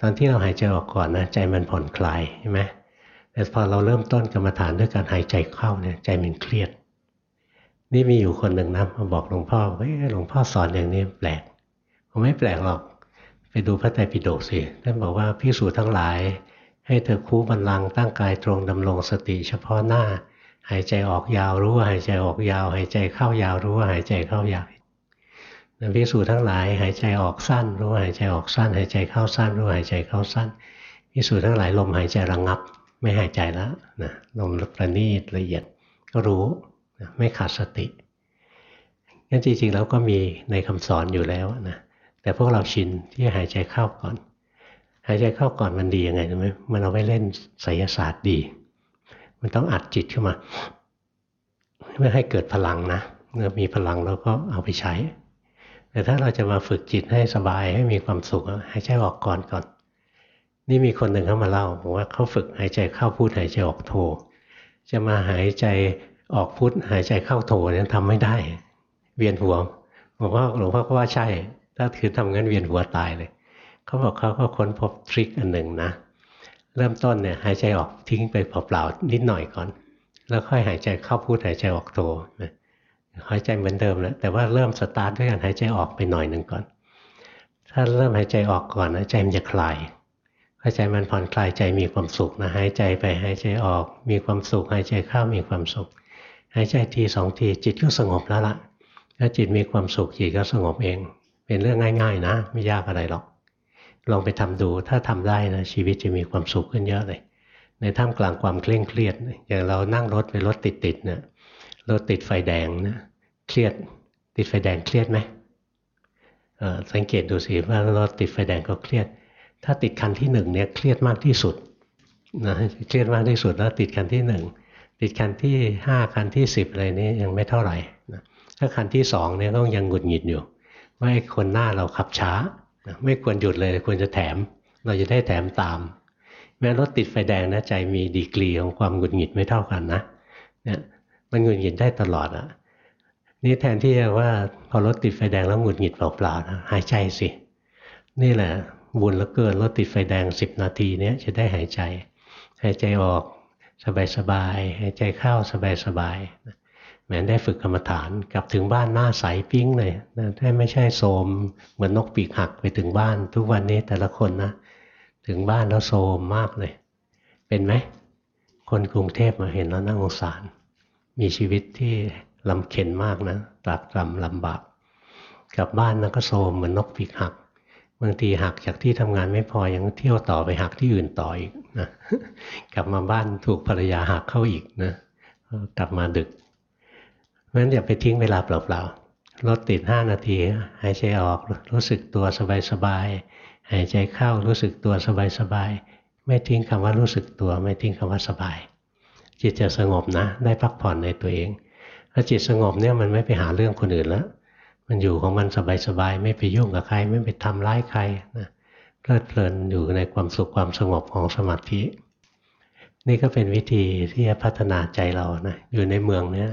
ตอนที่เราหายใจออกก่อนนะใจมันผ่อนคลายใช่ไหมแต่พอเราเริ่มต้นกรรมฐานด้วยการหายใจเข้าเนี่ยใจมันเครียด นี่มีอยู่คนหนึ่งนะมาบอกหลวงพ่อว่าหลวงพ่อสอนอย่างนี้แปลกผมไม่แปลกหรอก ไปดูพระไตรปิฎกสิท่านบอกว่าพิสูจทั้งหลาย ให้เธอคู่บันลังตั้งกายตรงดำรงสติเฉพาะหน้า หายใจออกยาวรู้ว่าหายใจออกยาว หายใจเข้ายาวรู้ว่าหายใจเข้ายาวนักพิสูจทั้งหลาย หายใจออกสั้น รู้ว่าหายใจออกสั้น หายใจเข้าสั้น รู้ว่าหายใจเข้าสั้นพิสูจทั้งหลายลมหายใจระงงับ ไม่หายใจแล้วนะลมประณีตละเอียดก็รู้นะไม่ขาดสติงั้นจริงๆแล้วก็มีในคำสอนอยู่แล้วนะแต่พวกเราชินที่หายใจเข้าก่อน หายใจเข้าก่อนมันดียังไงรู้ไหมมันเอาไว้เล่นไสยศาสตร์ดี มันต้องอัดจิตขึ้นมาเพื่อให้เกิดพลังนะเมื่อมีพลังเราก็เอาไปใช้ แต่ถ้าเราจะมาฝึกจิตให้สบายให้มีความสุขหายใจออกก่อนก่อน นี่มีคนหนึ่งเขามาเล่าบอกว่าเขาฝึกหายใจเข้าพูดหายใจออกโทจะมาหายใจออกพุทหายใจเข้าโทเนี่ยทำไม่ได้เวียนหัวบอกว่าหลวงพ่อก็ว่าใช่ ถ้าคือทำงั้นเวียนหัวตายเลย เขาบอกเขาก็ค้นพบทริคอันหนึ่งนะ เริ่มต้นเนี่ยหายใจออกทิ้งไปเปล่าๆนิดหน่อยก่อน แล้วค่อยหายใจเข้าพูดหายใจออกโทหายใจเหมือนเดิมแล้วแต่ว่าเริ่มสตาร์ทด้วยการหายใจออกไปหน่อยหนึ่งก่อน ถ้าเริ่มหายใจออกก่อนนะใจมันจะคลายหายใจมันผ่อนคลายใจมีความสุขนะหายใจไปหายใจออก มีความสุขหายใจเข้ามีความสุข หายใจทีสองทีจิตก็สงบแล้วล่ะถ้าจิตมีความสุขจิตก็สงบเอง เป็นเรื่องง่าย ๆ นะ ไม่ยากอะไรหรอก ลองไปทำดูถ้าทำได้นะชีวิตจะมีความสุขขึ้นเยอะเลย ในท่ามกลางความเคร่งเครียด อย่างเรานั่งรถไปรถติดติดเนี่ยรถติดไฟแดงนะเครียดติดไฟแดงเครียดไหมสังเกตดูสิว่ารถติดไฟแดงก็เครียด ถ้าติดคันที่หนึ่งเนี่ยเครียดมากที่สุดนะเครียดมากที่สุดแล้วติดคันที่หนึ่งติดคันที่ห้าคันที่สิบอะไรนี้ยังไม่เท่าไหร่นะถ้าคันที่สองเนี่ยต้องยังหงุดหงิดอยู่ว่าไอ้คนหน้าเราขับช้า ไม่ควรหยุดเลยควรจะแถม เราจะได้แถมตาม แม้รถติดไฟแดงนะใจมีดีกรีของความหงุดหงิดไม่เท่ากันนะเนี่ยมันหงุดหงิดได้ตลอดอะนี่แทนที่จะว่าพอรถติดไฟแดงแล้วหงุดหงิดเปล่าๆนะหายใจสิ นี่แหละบุญแล้วเกินรถติดไฟแดงสิบนาทีเนี้ยจะได้หายใจ หายใจออกสบายๆหายใจเข้าสบายๆ แม้ได้ฝึกกรรมฐานกลับถึงบ้านหน้าใสปิ้งเลยนะถ้าไม่ใช่โสมเหมือนนกปีกหักไปถึงบ้าน ทุกวันนี้แต่ละคนนะ ถึงบ้านแล้วโสมมากเลย เป็นไหม คนกรุงเทพมาเห็นแล้วน่าสงสาร มีชีวิตที่ลำเข็นมากนะตรากตรำลำบากกลับบ้านนะก็โสมเหมือนนกปีกหักบางทีหักจากที่ทำงานไม่พอยังเที่ยวต่อไปหักที่อื่นต่ออีกนะกลับมาบ้านถูกภรรยาหักเข้าอีกนะกลับมาดึก เพราะฉะนั้นอย่าไปทิ้งเวลาเปล่าๆรถติดห้านาทีหายใจออกรู้สึกตัวสบายๆหายใจเข้ารู้สึกตัวสบายๆไม่ทิ้งคำว่ารู้สึกตัว ไม่ทิ้งคำว่าสบาย จิตจะสงบนะ ได้พักผ่อนในตัวเองถ้าจิตสงบเนี่ยมันไม่ไปหาเรื่องคนอื่นแล้วมันอยู่ของมันสบายๆไม่ไปยุ่งกับใคร ไม่ไปทำร้ายใครนะเพลิดเพลินอยู่ในความสุขความสงบของสมาธินี่ก็เป็นวิธีที่จะพัฒนาใจเรานะอยู่ในเมืองเนี่ย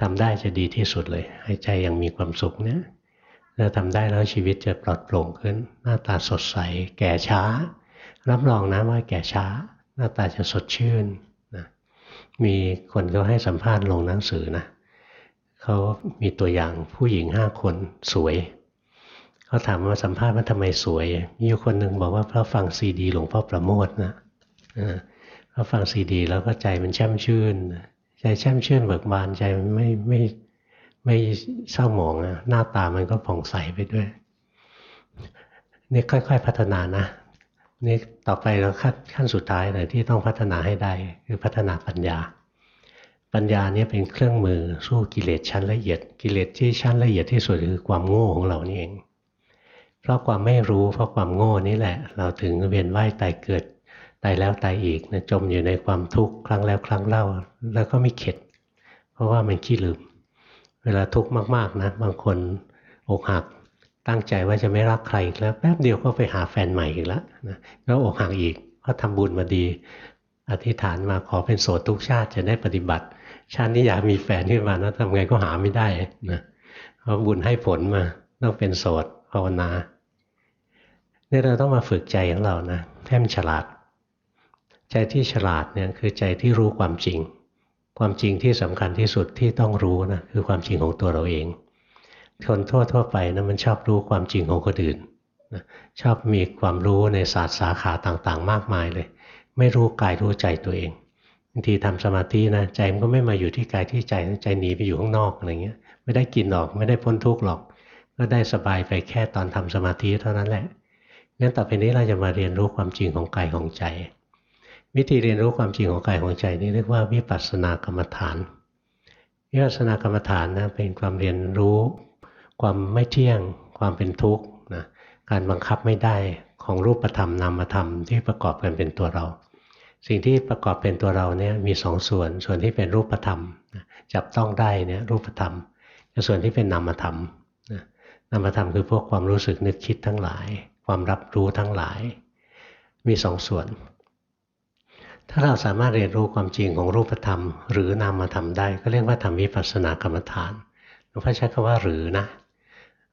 ทำได้จะดีที่สุดเลยให้ใจยังมีความสุขเนี่ยถ้าทำได้แล้วชีวิตจะปลอดโปร่งขึ้น หน้าตาสดใส แก่ช้า รับรองนะว่าแก่ช้า หน้าตาจะสดชื่นนะมีคนเขาให้สัมภาษณ์ลงหนังสือนะเขามีตัวอย่างผู้หญิงห้าคนสวยเขาถามว่าสัมภาษณ์ว่าทำไมสวย มีอยู่คนหนึ่งบอกว่าเพราะฟังซีดีหลวงพ่อประโมทนะเพราะฟังซีดี แล้วก็ใจมันแช่มชื่น ใจแช่มชื่นเบิกบานใจมันไม่ไม่ไม่เศร้าหมองนะหน้าตามันก็ผ่องใสไปด้วยนี่ค่อย ๆ พัฒนานะนี่ต่อไปเราขั้นขั้นสุดท้ายเลยที่ต้องพัฒนาให้ได้คือพัฒนาปัญญา ปัญญาเนี่ยเป็นเครื่องมือสู้กิเลสชั้นละเอียด กิเลสที่ชั้นละเอียดที่สุดคือความโง่ของเรานี่เอง เพราะความไม่รู้เพราะความโง่นี่แหละ เราถึงเวียนว่ายตายเกิด ตายแล้วตายอีกนะจมอยู่ในความทุกข์ครั้งแล้วครั้งเล่า แล้วก็ไม่เข็ด เพราะว่ามันขี้ลืม เวลาทุกข์มากๆนะ บางคนอกหักตั้งใจว่าจะไม่รักใครอีกแล้วแป๊บเดียวก็ไปหาแฟนใหม่อีกแล้วนะแล้วอกหักอีกเพราทำบุญมาดี อธิษฐานมาขอเป็นโสดทุกชาติจะได้ปฏิบัติ ชาตินี้อยากมีแฟนขึ้นมานะทำไงก็หาไม่ได้นะเพราะบุญให้ผลมาต้องเป็นโสดภาวนาเนี่ยเราต้องมาฝึกใจของเรานะแท้มฉลาด ใจที่ฉลาดเนี่ยคือใจที่รู้ความจริง ความจริงที่สำคัญที่สุดที่ต้องรู้นะคือความจริงของตัวเราเองคนทั่วทั่วไปนะมันชอบรู้ความจริงของคนอื่นนะชอบมีความรู้ในศาสตร์สาขาต่างๆ มากมายเลย ไม่รู้กายรู้ใจตัวเองบางทีทำสมาธินะใจมันก็ไม่มาอยู่ที่กายที่ใจใจหนีไปอยู่ข้างนอกอะไรเงี้ยไม่ได้กินหรอกไม่ได้พ้นทุกข์หรอก ก็ได้สบายไปแค่ตอนทำสมาธิเท่านั้นแหละงั้นต่อไปนี้เราจะมาเรียนรู้ความจริงของกายของใจ วิธีเรียนรู้ความจริงของกายของใจนี่เรียกว่าวิปัสสนากรรมฐาน วิปัสสนากรรมฐานนะเป็นความเรียนรู้ ความไม่เที่ยง ความเป็นทุกข์นะการบังคับไม่ได้ของรูปธรรมนามธรรมที่ประกอบกันเป็นตัวเรา สิ่งที่ประกอบเป็นตัวเราเนี่ยมีสองส่วน ส่วนที่เป็นรูปธรรมจับต้องได้เนี่ยรูปธรรมกับส่วนที่เป็นนามธรรมนามธรรมคือพวกความรู้สึกนึกคิดทั้งหลาย ความรับรู้ทั้งหลาย มีสองส่วน ถ้าเราสามารถเรียนรู้ความจริงของรูปธรรม หรือนามธรรมได้ ก็เรียกว่าทำวิปัสสนากรรมฐานหลวงพ่อใช้คำว่าหรือนะ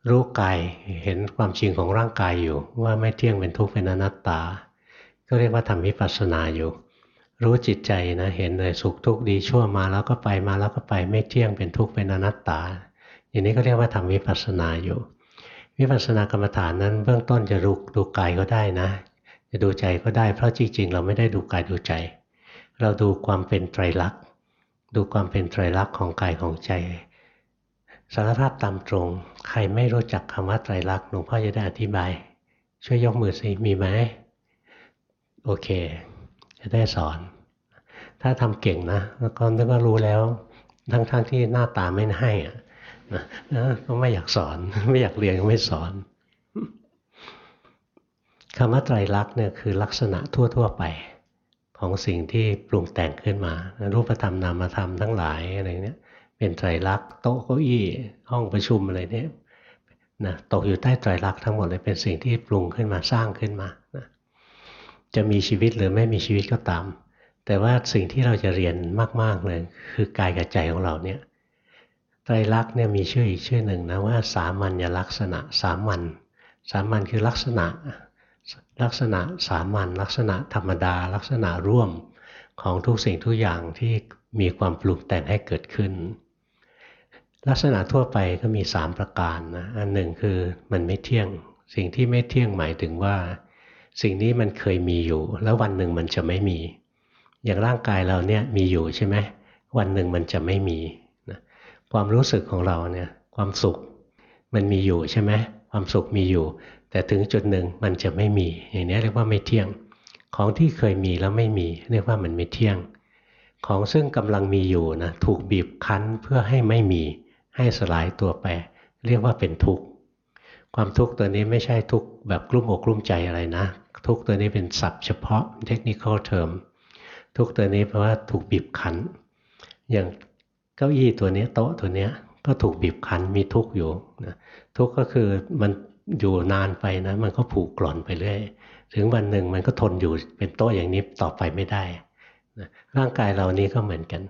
รู้กายเห็นความจริงของร่างกายอยู่ ว่าไม่เที่ยงเป็นทุกข์เป็นอนัตตา ก็เรียกว่าทำวิปัสสนาอยู่ รู้จิตใจนะเห็นเลยสุขทุกข์ดีชั่วมาแล้วก็ไปมาแล้วก็ไปไม่เที่ยงเป็นทุกข์เป็นอนัตตา อย่างนี้ก็เรียกว่าทำวิปัสสนาอยู่วิปัสสนากรรมฐานนั้นเบื้องต้นจะดูดูกายก็ได้นะ จะดูใจก็ได้เพราะจริงๆ เราไม่ได้ดูกายดูใจ เราดูความเป็นไตรลักษณ์ ดูความเป็นไตรลักษณ์ของกายของใจสารภาพตามตรง ใครไม่รู้จักคำว่าไตรลักษณ์หลวงพ่อจะได้อธิบาย ช่วยยกมือสิมีไหมโอเค จะได้สอน ถ้าทำเก่งนะ แล้วก็นึกว่ารู้แล้ว ทั้งๆทที่หน้าตาไม่ให้อะนะก็ไม่อยากสอน ไม่อยากเรียนก็ไม่สอน คำว่าไตรลักษณ์เนี่ยคือลักษณะทั่ว ๆ ไปของสิ่งที่ปรุงแต่งขึ้นมา รูปธรรมนามธรรมทั้งหลายอะไรเนี้ยเป็นไตรลักษณ์โต๊ะเก้าอี้ห้องประชุมอะไรเนี้ยนะตกอยู่ใต้ไตรลักษณ์ทั้งหมดเลยเป็นสิ่งที่ปรุงขึ้นมาสร้างขึ้นมานะจะมีชีวิตหรือไม่มีชีวิตก็ตาม แต่ว่าสิ่งที่เราจะเรียนมาก ๆ เลย คือกายกับใจของเราเนี่ยไตรลักษณ์เนี่ยมีชื่ออีกชื่อหนึ่งนะว่าสามัญลักษณะสามัญสามัญคือลักษณะ ลักษณะสามัญลักษณะธรรมดา ลักษณะร่วมของทุกสิ่งทุกอย่างที่มีความปรุงแต่งให้เกิดขึ้น ลักษณะทั่วไปก็มี 3 ประการนะอันหนึ่งคือมันไม่เที่ยง สิ่งที่ไม่เที่ยงหมายถึงว่า สิ่งนี้มันเคยมีอยู่ แล้ววันหนึ่งมันจะไม่มี อย่างร่างกายเราเนี่ยมีอยู่ใช่ไหมวันหนึ่งมันจะไม่มีนะความรู้สึกของเราเนี่ยความสุขมันมีอยู่ใช่ไหมความสุขมีอยู่ แต่ถึงจุดหนึ่งมันจะไม่มี อย่างนี้เรียกว่าไม่เที่ยง ของที่เคยมีแล้วไม่มี เรียกว่ามันไม่เที่ยง ของซึ่งกำลังมีอยู่นะถูกบีบคั้นเพื่อให้ไม่มี ให้สลายตัวไป เรียกว่าเป็นทุกข์ความทุกข์ตัวนี้ไม่ใช่ทุกข์แบบกลุ้มอกกลุ้มใจอะไรนะ ทุกข์ตัวนี้เป็นศัพท์เฉพาะเทคนิคอลเทอมทุกข์ตัวนี้เพราะว่าถูกบีบคั้น อย่างเก้าอี้ตัวนี้โต๊ะตัวนี้ก็ถูกบีบคั้นมีทุกข์อยู่นะทุกข์ก็คือมัน อยู่นานไปนะ มันก็ผูกกร่อนไปเรื่อยถึงวันหนึ่งมันก็ทนอยู่เป็นโต๊ะอย่างนี้ต่อไปไม่ได้นะร่างกายเรานี้ก็เหมือนกัน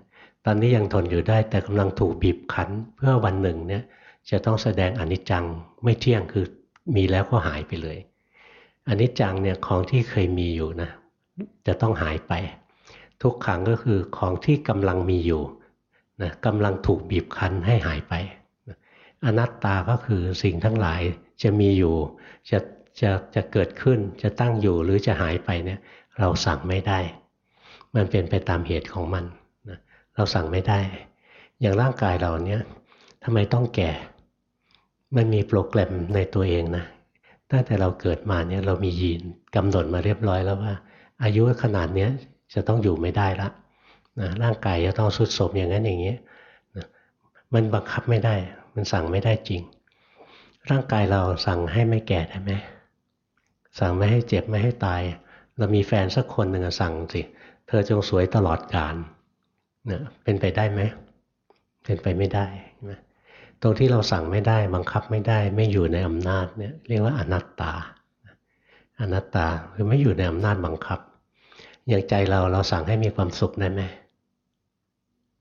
ตอนนี้ยังทนอยู่ได้แต่กำลังถูกบีบคั้นเพื่อวันหนึ่งเนี่ยจะต้องแสดงอนิจจังไม่เที่ยงคือมีแล้วก็หายไปเลยอนิจจังเนี่ยของที่เคยมีอยู่นะจะต้องหายไป ทุกขังก็คือของที่กำลังมีอยู่นะกำลังถูกบีบคั้นให้หายไปอนัตตาก็คือสิ่งทั้งหลาย จะมีอยู่จะจะจะเกิดขึ้นจะตั้งอยู่หรือจะหายไปเนี่ยเราสั่งไม่ได้ มันเป็นไปตามเหตุของมันนะเราสั่งไม่ได้ อย่างร่างกายเราเนี่ยทำไมต้องแก่ มันมีโปรแกรมในตัวเองนะตั้งแต่เราเกิดมาเนี่ยเรามียีนกำหนดมาเรียบร้อยแล้วว่า อายุขนาดนี้จะต้องอยู่ไม่ได้ละนะร่างกายจะต้องสุดโทมอย่างนั้นอย่างนี้นะมันบังคับไม่ได้ มันสั่งไม่ได้จริง ร่างกายเราสั่งให้ไม่แก่ได้ไหมสั่งไม่ให้เจ็บไม่ให้ตาย เรามีแฟนสักคนหนึ่งสั่งสิ เธอจงสวยตลอดกาลเนี่ยเป็นไปได้ไหมเป็นไปไม่ได้นะตรงที่เราสั่งไม่ได้บังคับไม่ได้ ไม่อยู่ในอำนาจเนี่ยเรียกว่าอนัตตา อนัตตาคือไม่อยู่ในอำนาจบังคับ อย่างใจเราเราสั่งให้มีความสุขได้ไหม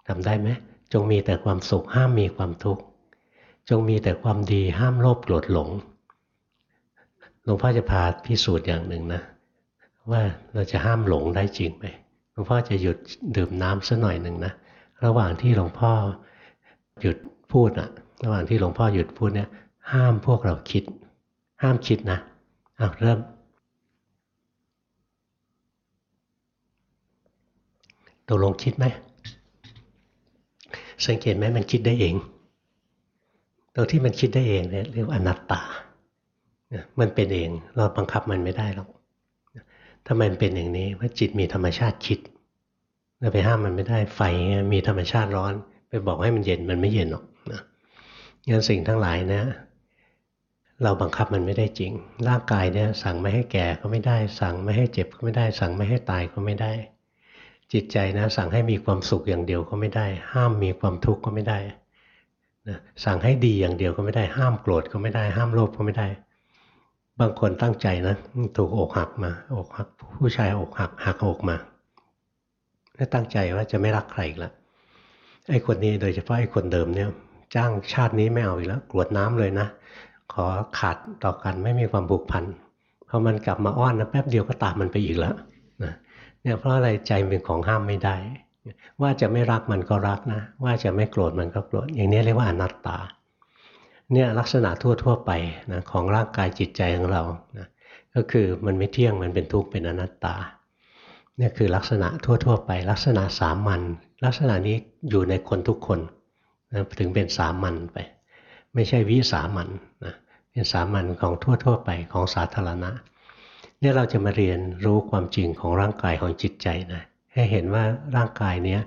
ทำได้ไหมจงมีแต่ความสุขห้ามมีความทุกข์ จงมีแต่ความดีห้ามโลภโกรธหลงหลวงพ่อจะพาพิสูจน์อย่างหนึ่งนะ ว่าเราจะห้ามหลงได้จริงไหมหลวงพ่อจะหยุดดื่มน้ำสัหน่อยหนึ่งนะระหว่างที่หลวงพ่อหยุดพูดอะระหว่างที่หลวงพ่อหยุดพูดเนี่ย ห้ามพวกเราคิด ห้ามคิดนะเอาเริ่ม ตกลงคิดไหมสังเกตไหมมันคิดได้เอง ตัวที่มันคิดได้เองเนี่ยเรียกว่าอนัตตา มันเป็นเอง เราบังคับมันไม่ได้หรอกถ้ามันเป็นอย่างนี้ว่าจิตมีธรรมชาติคิดเราไปห้ามมันไม่ได้ไฟมีธรรมชาติร้อน ไปบอกให้มันเย็นมันไม่เย็นหรอกนะงั้นสิ่งทั้งหลายนะ เราบังคับมันไม่ได้จริง ร่างกายเนี่ย สั่งไม่ให้แก่ก็ไม่ได้ สั่งไม่ให้เจ็บก็ไม่ได้ สั่งไม่ให้ตายก็ไม่ได้ จิตใจนะ สั่งให้มีความสุขอย่างเดียวก็ไม่ได้ ห้ามมีความทุกข์ก็ไม่ได้ นะสั่งให้ดีอย่างเดียวก็ไม่ได้ห้ามโกรธก็ไม่ได้ห้ามโลภก็ไม่ได้ บางคนตั้งใจนะถูกอกหักมาอกหัก ผู้ชายอกหักหักอกมาแล้วตั้งใจว่าจะไม่รักใครอีกแล้วไอ้คนนี้โดยเฉพาะไอ้คนเดิมเนี่ย จ้างชาตินี้ไม่เอาอีกแล้วกรวดน้ำเลยนะ ขอขาดต่อกันไม่มีความผูกพันพอมันกลับมาอ้อนนะแป๊บเดียวก็ตามมันไปอีกแล้วนะเนี่ยเพราะอะไรใจเป็นของห้ามไม่ได้ ว่าจะไม่รักมันก็รักนะ ว่าจะไม่โกรธมันก็โกรธอย่างนี้เรียกว่าอนัตตาเนี่ยลักษณะทั่ว ๆ ไปนะของร่างกายจิตใจของเรานะก็คือมันไม่เที่ยงมันเป็นทุกข์เป็นอนัตตาเนี่ยคือลักษณะทั่ว ๆ ไป ลักษณะสามัญลักษณะนี้อยู่ในคนทุกคนนะถึงเป็นสามัญไป ไม่ใช่วิสามัญนะเป็นสามัญของทั่ว ๆ ไปของสาธารณะเนี่ยเราจะมาเรียนรู้ความจริงของร่างกายของจิตใจนะ ให้เห็นว่าร่างกายเนี้ย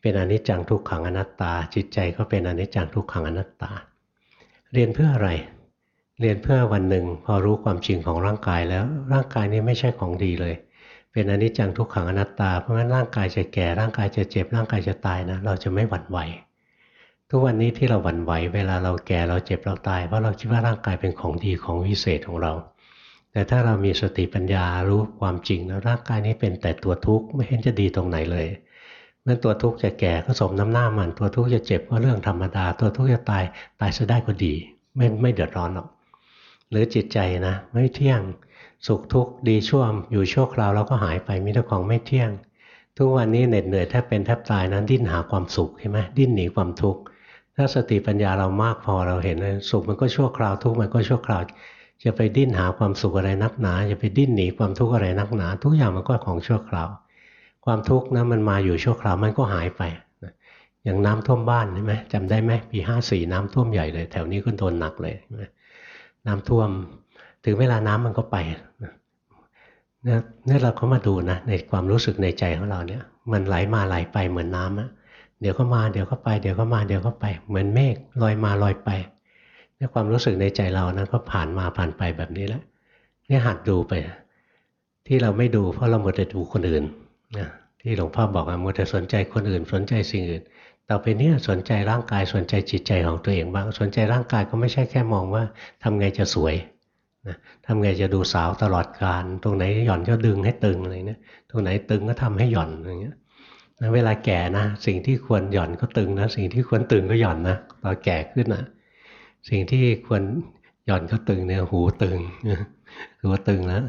เป็นอนิจจังทุกขังอนัตตา จิตใจก็เป็นอนิจจังทุกขังอนัตตา เรียนเพื่ออะไร เรียนเพื่อวันหนึ่งพอรู้ความจริงของร่างกายแล้วร่างกายนี้ไม่ใช่ของดีเลย เป็นอนิจจังทุกขังอนัตตา เพราะงั้นร่างกายจะแก่ร่างกายจะเจ็บร่างกายจะตายนะ เราจะไม่หวั่นไหว ทุกวันนี้ที่เราหวั่นไหว เวลาเราแก่เราเจ็บเราตายเพราะเราคิดว่าร่างกายเป็นของดีของวิเศษของเรา แต่ถ้าเรามีสติปัญญารู้ความจริงแล้วร่างกายนี้เป็นแต่ตัวทุกข์ไม่เห็นจะดีตรงไหนเลยนั่นตัวทุกข์จะแก่ก็สมน้ำหน้ามัน ตัวทุกข์จะเจ็บก็เรื่องธรรมดา ตัวทุกข์จะตายตายซะได้ก็ดี ไม่ไม่เดือดร้อนหรอกหรือจิตใจนะไม่เที่ยงสุขทุกข์ดีชั่วอยู่ชั่วคราวแล้วก็หายไปมีแต่ของไม่เที่ยง ทุกวันนี้เหน็ดเหนื่อยแทบเป็นแทบตายนั้นดิ้นหาความสุขใช่ไหมดิ้นหนีความทุกข์ถ้าสติปัญญาเรามากพอเราเห็นเลยสุขมันก็ชั่วคราวทุกข์มันก็ชั่วคราว จะไปดิ้นหาความสุขอะไรนักหนาจะไปดิ้นหนีความทุกข์อะไรนักหนา ทุกอย่างมันก็ของชั่วคราว ความทุกข์นะมันมาอยู่ชั่วคราวมันก็หายไปอย่างน้ำท่วมบ้านใช่ไหมจำได้ไหมปีห้าสี่น้ำท่วมใหญ่เลย แถวนี้ก็โดนหนักเลยน้ำท่วม ถึงเวลาน้ำมันก็ไปเนี่ยนี่เราก็มาดูนะในความรู้สึกในใจของเราเนี่ย มันไหลมาไหลไปเหมือนน้ำอะเดี๋ยวก็มาเดี๋ยวก็ไป เดี๋ยวก็มาเดี๋ยวก็ไป เหมือนเมฆลอยมาลอยไป เนี่ยความรู้สึกในใจเรานะก็ผ่านมาผ่านไปแบบนี้แหละเนี่ยหัดดูไป ที่เราไม่ดูเพราะเราหมดแต่ดูคนอื่นนะที่หลวงพ่อบอกว่ามัวแต่สนใจคนอื่น สนใจสิ่งอื่น ต่อไปนี้สนใจร่างกายสนใจจิตใจของตัวเองบ้างสนใจร่างกายก็ไม่ใช่แค่มองว่าทำไงจะสวยนะทำไงจะดูสาวตลอดการ ตรงไหนหย่อนก็ดึงให้ตึงอะไรเนี่ยตรงไหนตึงก็ทำให้หย่อนอย่างเงี้ยนะเวลาแก่นะ สิ่งที่ควรหย่อนก็ตึงนะ สิ่งที่ควรตึงก็หย่อนนะตอนแก่ขึ้นนะ สิ่งที่ควรหย่อนก็ตึงเนี่ยหูตึงหูตึงแล้ว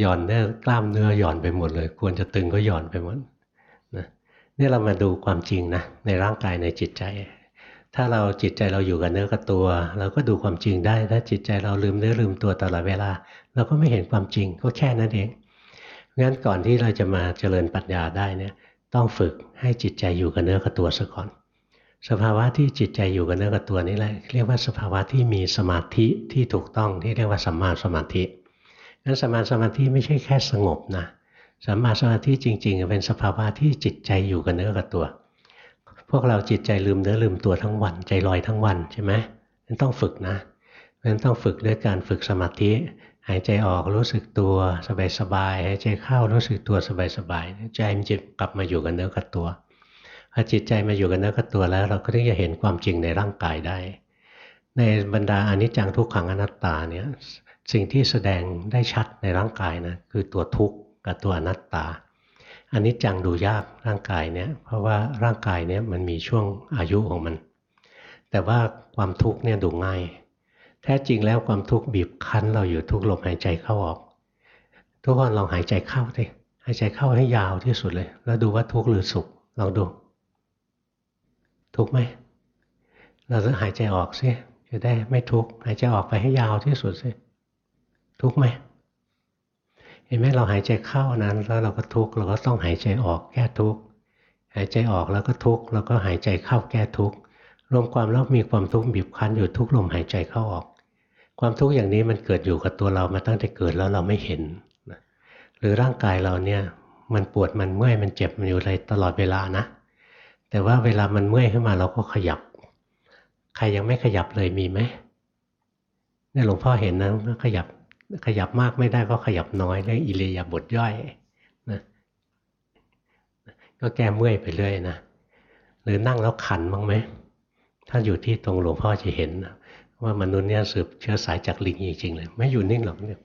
หย่อนเนี่ยกล้ามเนื้อหย่อนไปหมดเลย ควรจะตึงก็หย่อนไปหมดนะนี่เรามาดูความจริงนะในร่างกายในจิตใจ ถ้าเราจิตใจเราอยู่กับเนื้อกับตัว เราก็ดูความจริงได้ ถ้าจิตใจเราลืมเนื้อลืมตัวตลอดเวลา เราก็ไม่เห็นความจริงก็แค่นั้นเองงั้นก่อนที่เราจะมาเจริญปัญญาได้เนี่ยต้องฝึกให้จิตใจอยู่กับเนื้อกับตัวซะก่อน สภาวะที่จิตใจอยู่กับเนื้อกับตัวนี้แหละเรียกว่าสภาวะที่มีสมาธิที่ถูกต้องที่เรียกว่าสัมมาสมาธิงั้นสัมมาสมาธิไม่ใช่แค่สงบนะสัมมาสมาธิจริง ๆ เป็นสภาวะที่จิตใจอยู่กับเนื้อกับตัว พวกเราจิตใจลืมเนื้อลืมตัวทั้งวัน ใจลอยทั้งวันใช่ไหมนั่นต้องฝึกนะนั้นต้องฝึกด้วยการฝึกสมาธิ หายใจออกรู้สึกตัวสบายๆหายใจเข้ารู้สึกตัวสบายๆใจมันจะกลับมาอยู่กับเนื้อกับตัว อจิตใจมาอยู่กับเนื้อกับตัวแล้ว เราก็ถึงจะเห็นความจริงในร่างกายได้ ในบรรดาอนิจจังทุกขังอนัตตาเนี่ยสิ่งที่แสดงได้ชัดในร่างกายนะคือตัวทุกข์กับตัวอนัตตาอนิจจังดูยากร่างกายเนี่ยเพราะว่าร่างกายเนี่ยมันมีช่วงอายุของมัน แต่ว่าความทุกข์เนี่ยดูง่าย แท้จริงแล้วความทุกข์บีบคั้นเราอยู่ทุกลมหายใจเข้าออก ทุกคนลองหายใจเข้าดิหายใจเข้าให้ยาวที่สุดเลย แล้วดูว่าทุกข์หรือสุขลองดู ทุกไหมเราจะหายใจออกสิจะได้ไม่ทุกข์หายใจออกไปให้ยาวที่สุดสิทุกข์ไหมเห็นไหมเราหายใจเข้านั้น แล้วเราก็ทุกข์เราก็ต้องหายใจออกแก้ทุกข์หายใจออกแล้วก็ทุกข์เราก็หายใจเข้าแก้ทุกข์รวมความแล้วมีความทุกข์บีบคั้นอยู่ทุกลมหายใจเข้าออก ความทุกข์อย่างนี้มันเกิดอยู่กับตัวเรามาตั้งแต่เกิดแล้วเราไม่เห็นหรือร่างกายเราเนี่ยมันปวดมันเมื่อยมันเจ็บมันอยู่อะไรตลอดเวลานะ แต่ว่าเวลามันเมื่อยขึ้นมาเราก็ขยับ ใครยังไม่ขยับเลยมีไหมเนี่ยหลวงพ่อเห็นนะขยับขยับมากไม่ได้ก็ขยับน้อยเรื่องอิเลียบทย่อยนะก็แก้เมื่อยไปเรื่อยนะหรือนั่งแล้วขันบ้างไหมถ้าอยู่ที่ตรงหลวงพ่อจะเห็นว่ามนุษย์เนี่ยสืบเชื้อสายจากลิงจริงๆเลยไม่อยู่นิ่งหรอกเนี่ย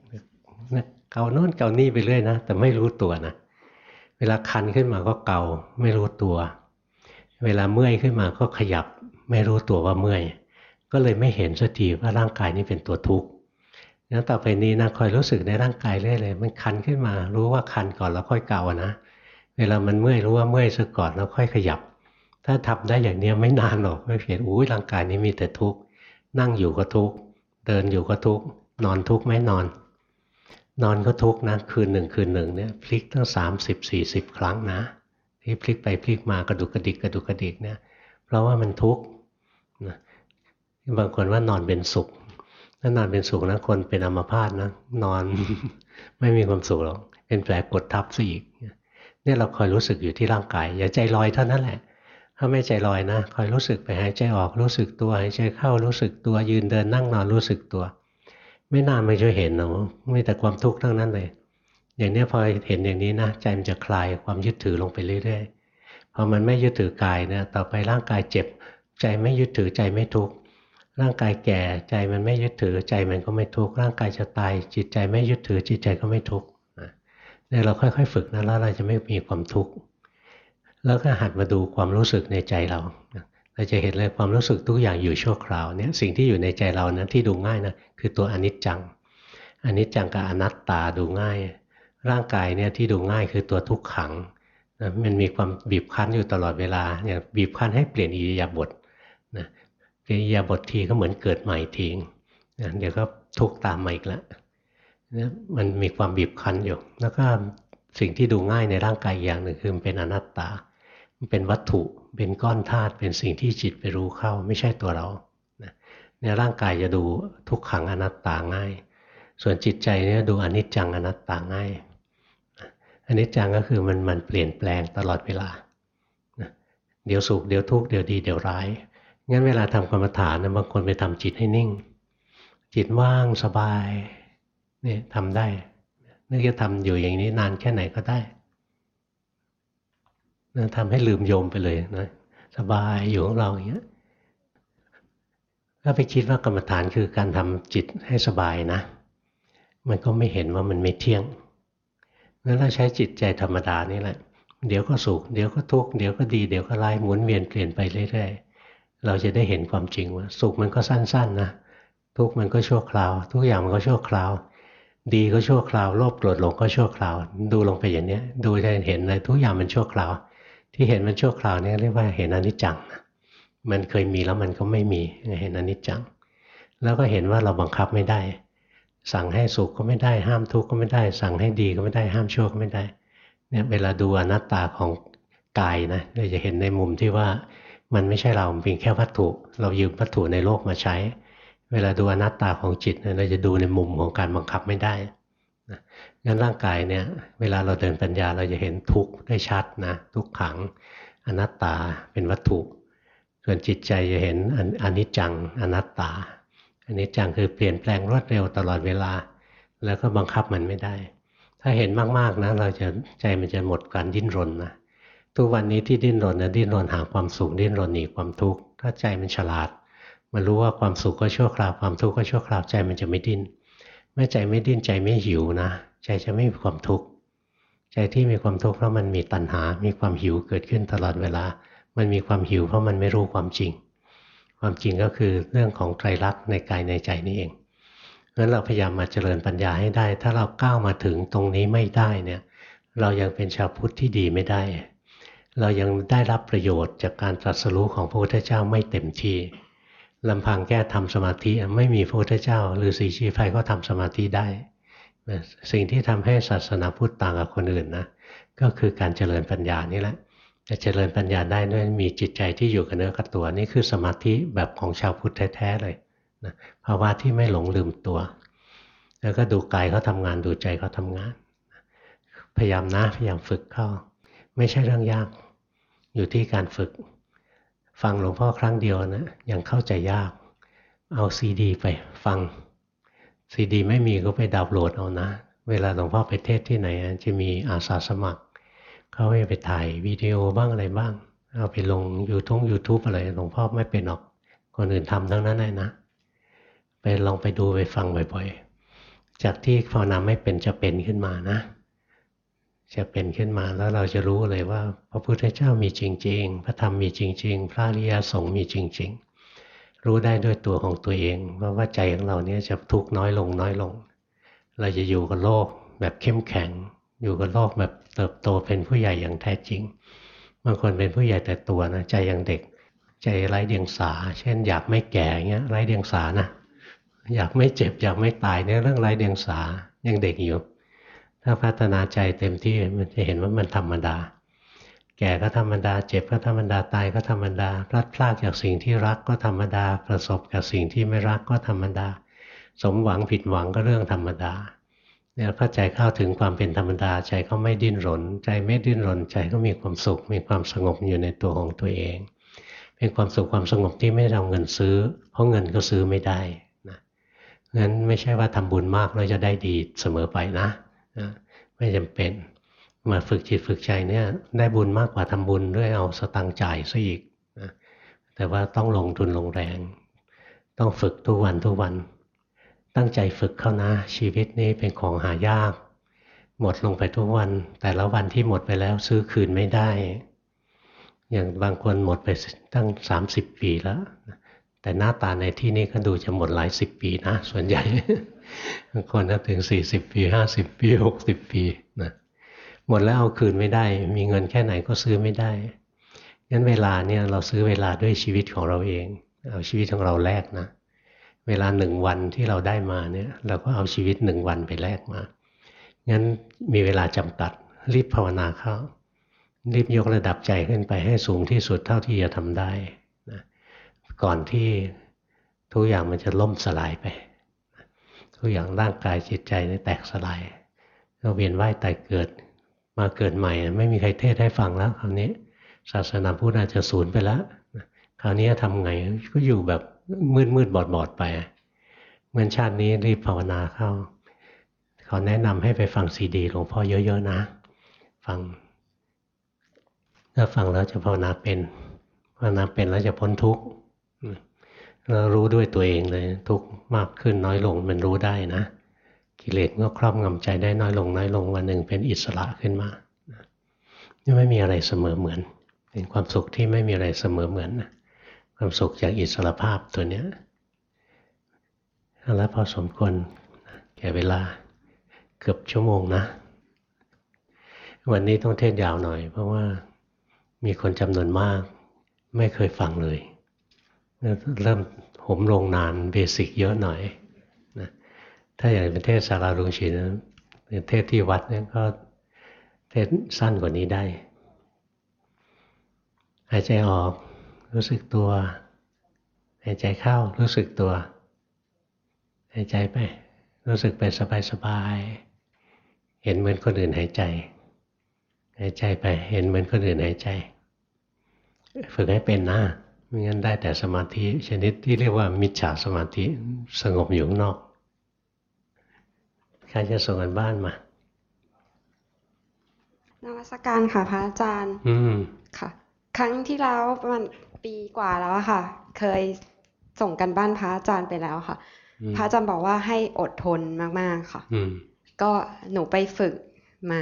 เกาโน่นเกานี่ไปเรื่อยนะแต่ไม่รู้ตัวนะเวลาคันขึ้นมาก็เกาไม่รู้ตัว เวลาเมื่อยขึ้นมาก็ขยับไม่รู้ตัวว่าเมื่อย ก็เลยไม่เห็นสักทีว่าร่างกายนี้เป็นตัวทุกข์งั้นต่อไปนี้นะคอยรู้สึกในร่างกายเรื่อยเลยมันคันขึ้นมารู้ว่าคันก่อนแล้วค่อยเกานะ เวลามันเมื่อยรู้ว่าเมื่อยซะก่อนแล้วค่อยขยับ ถ้าทำได้อย่างนี้ไม่นานหรอกไม่เห็นอุ้ยร่างกายนี้มีแต่ทุกข์นั่งอยู่ก็ทุกข์เดินอยู่ก็ทุกข์นอนทุกข์ไม่นอน นอนก็ทุกข์นะคืนหนึ่งคืนหนึ่งเนี่ยพลิกตั้งสามสิบสี่สิบครั้งนะ ที่พลิกไปพลิกมากระดุกกระดิกกระดุกกระดิกเนี่ยเพราะว่ามันทุกข์นะบางคนว่านอนเป็นสุขถ้านอนเป็นสุขนะคนเป็นอัมพาตนะนอนไม่มีความสุขหรอกเป็นแผลกดทับซะอีกเนี่ยเราคอยรู้สึกอยู่ที่ร่างกาย อย่าใจลอยเท่านั้นแหละ ถ้าไม่ใจลอยนะคอยรู้สึกไปหายใจออกรู้สึกตัวหายใจเข้ารู้สึกตัวยืนเดินนั่งนอนรู้สึกตัว ไม่นานไม่จะเห็นหรอกมีแต่ความทุกข์ทั้งนั้นเลย อย่างนี้พอเห็นอย่างนี้นะใจมันจะคลายความยึดถือลงไปเรื่อยๆพอมันไม่ยึดถือกายนี่ยต่อไปร่างกายเจ็บ ใจไม่ยึดถือใจไม่ทุกข์ร่างกายแก่ใจมันไม่ยึดถือใจมันก็ไม่ทุกข์ร่างกายจะตาย จิตใจไม่ยึดถือจิตใจก็ไม่ทุกข์เนี่ยเราค่อยๆ ฝึกนะแล้วเราจะไม่มีความทุกข์แล้วก็หัดมาดูความรู้สึกในใจเราเราจะเห็นเลยความรู้สึกทุกอย่างอยู่ชั่วคราวเนี่ยสิ่งที่อยู่ในใจเรานะที่ดูง่ายนะคือตัวอนิจจังอนิจจังกับอนัตตาดูง่าย ร่างกายเนี่ยที่ดูง่ายคือตัวทุกขังนะมันมีความบีบคั้นอยู่ตลอดเวลาอย่างบีบคั้นให้เปลี่ยนอิริยาบถนะอิริยาบถทีก็เหมือนเกิดใหม่ทิ้งนะเดี๋ยวก็ทุกตามมาอีกแล้วนะมันมีความบีบคั้นอยู่ แล้วก็สิ่งที่ดูง่ายในร่างกายอย่างหนึ่งคือมันเป็นอนัตตาเป็นวัตถุ เป็นก้อนธาตุ เป็นสิ่งที่จิตไปรู้เข้า ไม่ใช่ตัวเราในร่างกายจะดูทุกขังอนัตตาง่าย ส่วนจิตใจเนี่ยดูอนิจจังอนัตตาง่าย อนิจจังก็คือมันมันเปลี่ยนแปลงตลอดเวลาเดี๋ยวสุขเดี๋ยวทุกข์เดี๋ยวดีเดี๋ยวร้ายงั้นเวลาทำกรรมฐานนะบางคนไปทำจิตให้นิ่ง จิตว่างสบายเนี่ยทำได้นึกจะทำอยู่อย่างนี้นานแค่ไหนก็ได้นะทำให้ลืมโยมไปเลยนะสบายอยู่ของเราอย่างเงี้ยถ้าไปคิดว่ากรรมฐานคือการทำจิตให้สบายนะ มันก็ไม่เห็นว่ามันไม่เที่ยง งั้นเราใช้จิตใจธรรมดานี่แหละ เดี๋ยวก็สุข เดี๋ยวก็ทุกข์ เดี๋ยวก็ดี เดี๋ยวก็ร้ายหมุนเวียนเปลี่ยนไปเรื่อยๆ เราจะได้เห็นความจริงว่าสุขมันก็สั้นๆนะ ทุกข์มันก็ชั่วคราว ทุกอย่างมันก็ชั่วคราว ดีก็ชั่วคราว โลภโกรธหลงก็ชั่วคราว ดูลงไปอย่างนี้ดูจะเห็นเลยทุกอย่างมันชั่วคราว ที่เห็นมันชั่วคราวนี่เรียกว่าเห็นอนิจจัง มันเคยมีแล้วมันก็ไม่มี เห็นอนิจจัง แล้วก็เห็นว่าเราบังคับไม่ได้ สั่งให้สุขก็ไม่ได้ห้ามทุกข์ก็ไม่ได้ สั่งให้ดีก็ไม่ได้ห้ามชั่วก็ไม่ได้เนี่ยเวลาดูอนัตตาของกายนะเราจะเห็นในมุมที่ว่ามันไม่ใช่เราเพียงแค่วัตถุ เรายืมวัตถุในโลกมาใช้ เวลาดูอนัตตาของจิตเราจะดูในมุมของการบังคับไม่ได้นะงั้นร่างกายเนี่ยเวลาเราเดินปัญญาเราจะเห็นทุกข์ได้ชัดนะทุกขังอนัตตาเป็นวัตถุ ส่วนจิตใจจะเห็นอนิจจังอนัตตา อนิจจังคือเปลี่ยนแปลงรวดเร็วตลอดเวลา แล้วก็บังคับมันไม่ได้ ถ้าเห็นมากๆนะ เราจะใจมันจะหมดการดิ้นรนนะทุกวันนี้ที่ดิ้นรนนะดิ้นรนหาความสุขดิ้นรนหนีความทุกข์ถ้าใจมันฉลาด มันรู้ว่าความสุขก็ชั่วคราวความทุกข์ก็ชั่วคราวใจมันจะไม่ดิ้นเมื่อใจไม่ดิ้นใจไม่หิวนะ ใจจะไม่มีความทุกข์ใจที่มีความทุกข์เพราะมันมีตัณหา มีความหิวเกิดขึ้นตลอดเวลา มันมีความหิวเพราะมันไม่รู้ความจริง ความจริงก็คือเรื่องของไตรลักษณ์ในกายในใจนี่เองเพราะฉะนั้นเราพยายามมาเจริญปัญญาให้ได้ ถ้าเราก้าวมาถึงตรงนี้ไม่ได้เนี่ย เรายังเป็นชาวพุทธที่ดีไม่ได้ เรายังได้รับประโยชน์จากการตรัสรู้ของพระพุทธเจ้าไม่เต็มที่ลำพังแก้ทำสมาธิไม่มีพระพุทธเจ้า หรือสีชีไฟก็ทำสมาธิได้ สิ่งที่ทำให้ศาสนาพุทธต่างกับคนอื่นนะก็คือการเจริญปัญญานี่แหละ จะเจริญปัญญาได้ด้วยมีจิตใจที่อยู่กับเนื้อกับตัวนี่คือสมาธิแบบของชาวพุทธแท้ๆเลยนะภาวะที่ไม่หลงลืมตัว แล้วก็ดูกายเขาทางานดูใจเขาทางาน พยายามนะพยายามฝึกเข้า ไม่ใช่เรื่องยาก อยู่ที่การฝึก ฟังหลวงพ่อครั้งเดียวนะยังเข้าใจยาก เอาซีดี ไปฟังซีดี ไม่มีก็ไปดาวน์โหลดเอานะ เวลาหลวงพ่อไปเทศน์ที่ไหนจะมีอาสาสมัคร เขาไปถ่ายวิดีโอบ้างอะไรบ้าง เอาไปลง YouTube YouTube อะไรหลวงพ่อไม่เป็นหรอกคนอื่นทำทั้งนั้นเลยนะ ไปลองไปดูไปฟังบ่อยๆ จากที่ภาวนาไม่เป็นจะเป็นขึ้นมานะ จะเป็นขึ้นมาแล้วเราจะรู้เลยว่า พระพุทธเจ้ามีจริง ๆ พระธรรมมีจริง ๆ พระริยสงฆ์มีจริง ๆ รู้ได้ด้วยตัวของตัวเองว่าว่าใจของเราเนี่ยจะทุกข์น้อยลงน้อยลง เราจะอยู่กับโลกแบบเข้มแข็ง อยู่กับโลกแบบ เติบโตเป็นผู้ใหญ่อย่างแท้จริง บางคนเป็นผู้ใหญ่แต่ตัวนะใจยังเด็ก ใจไร้เดียงสา เช่น อยากไม่แก่เงี้ยไร้เดียงสานะอยากไม่เจ็บอยากไม่ตายเนี่ยเรื่องไร้เดียงสายังเด็กอยู่ ถ้าพัฒนาใจเต็มที่มันจะเห็นว่ามันธรรมดา แก่ก็ธรรมดา เจ็บก็ธรรมดาตายก็ธรรมดาพลัดพรากจากสิ่งที่รักก็ธรรมดา ประสบกับสิ่งที่ไม่รักก็ธรรมดา สมหวังผิดหวังก็เรื่องธรรมดา เนี่ยพอใจเข้าถึงความเป็นธรรมดาใจก็ไม่ดิ้นรน ใจไม่ดิ้นรน ใจก็มีความสุข มีความสงบอยู่ในตัวของตัวเอง เป็นความสุขความสงบที่ไม่เอาเงินซื้อ เพราะเงินก็ซื้อไม่ได้นะงั้นไม่ใช่ว่าทำบุญมากแล้วจะได้ดีเสมอไปนะนะไม่จำเป็นมาฝึกจิตฝึกใจเนี่ยได้บุญมากกว่าทำบุญด้วยเอาสตังค์จ่ายซะอีกนะแต่ว่าต้องลงทุนลงแรง ต้องฝึกทุกวันทุกวัน ตั้งใจฝึกเข้านะ ชีวิตนี้เป็นของหายาก หมดลงไปทุกวัน แต่ละวันที่หมดไปแล้วซื้อคืนไม่ได้ อย่างบางคนหมดไปตั้ง 30 ปีแล้ว แต่หน้าตาในที่นี้ก็ดูจะหมดหลายสิบปีนะ ส่วนใหญ่บางคนถึง 40 ปี 50 ปี 60 ปีนะหมดแล้วเอาคืนไม่ได้ มีเงินแค่ไหนก็ซื้อไม่ได้งั้นเวลาเนี่ยเราซื้อเวลาด้วยชีวิตของเราเอง เอาชีวิตของเราแลกนะ เวลาหนึ่งวันที่เราได้มาเนี่ย เราก็เอาชีวิตหนึ่งวันไปแลกมา งั้นมีเวลาจำกัด รีบภาวนาเข้า รีบยกระดับใจขึ้นไปให้สูงที่สุดเท่าที่จะทำได้นะก่อนที่ทุกอย่างมันจะล่มสลายไป ทุกอย่างร่างกายจิตใจนี่แตกสลายเราเวียนว่ายตายเกิด มาเกิดใหม่ ไม่มีใครเทศให้ฟังแล้วคราวนี้ ศาสนาพุทธอาจจะสูญไปแล้วคราวนี้ทำไงก็อยู่แบบ มืดมืดบอดบอดๆไปเหมือนชาตินี้รีบภาวนาเข้าเขาแนะนำให้ไปฟังซีดีหลวงพ่อเยอะ ๆ นะ ฟังถ้าฟังแล้วจะภาวนาเป็นภาวนาเป็นแล้วจะพ้นทุกข์เรารู้ด้วยตัวเองเลย ทุกข์มากขึ้นน้อยลงมันรู้ได้นะ กิเลสก็ครอบงำใจได้น้อยลงน้อยลงวันหนึ่งเป็นอิสระขึ้นมานี่ไม่มีอะไรเสมอเหมือน เป็นความสุขที่ไม่มีอะไรเสมอเหมือนนะ ความสุขจากอิสระภาพตัวเนี้ยเอาละพอสมควรแก่เวลาเกือบชั่วโมงนะ วันนี้ต้องเทศยาวหน่อย เพราะว่ามีคนจำนวนมาก ไม่เคยฟังเลย เริ่มหมลงนานเบสิกเยอะหน่อยนะถ้าอย่างเป็นเทศสาราลุงชินนะเทศที่วัดเนี่ยก็เทศสั้นกว่านี้ได้ หายใจออก รู้สึกตัวหายใจเข้ารู้สึกตัวหายใจไป รู้สึกไปสบายๆเห็นเหมือนคนอื่นหายใจหายใจไป เห็นเหมือนคนอื่นหายใจ ฝึกให้เป็นนะไม่งั้นได้แต่สมาธิชนิดที่เรียกว่ามิจฉาสมาธิสงบอยู่ข้างนอกใครจะส่งกันบ้านมานวัตการค่ะพระอาจารย์ อืมค่ะ ครั้งที่แล้วประมาณ ปีกว่าแล้วอะค่ะ เคยส่งกันบ้านพระอาจารย์ไปแล้วค่ะอืมพระอาจารย์บอกว่าให้อดทนมากๆค่ะอืมก็หนูไปฝึกมา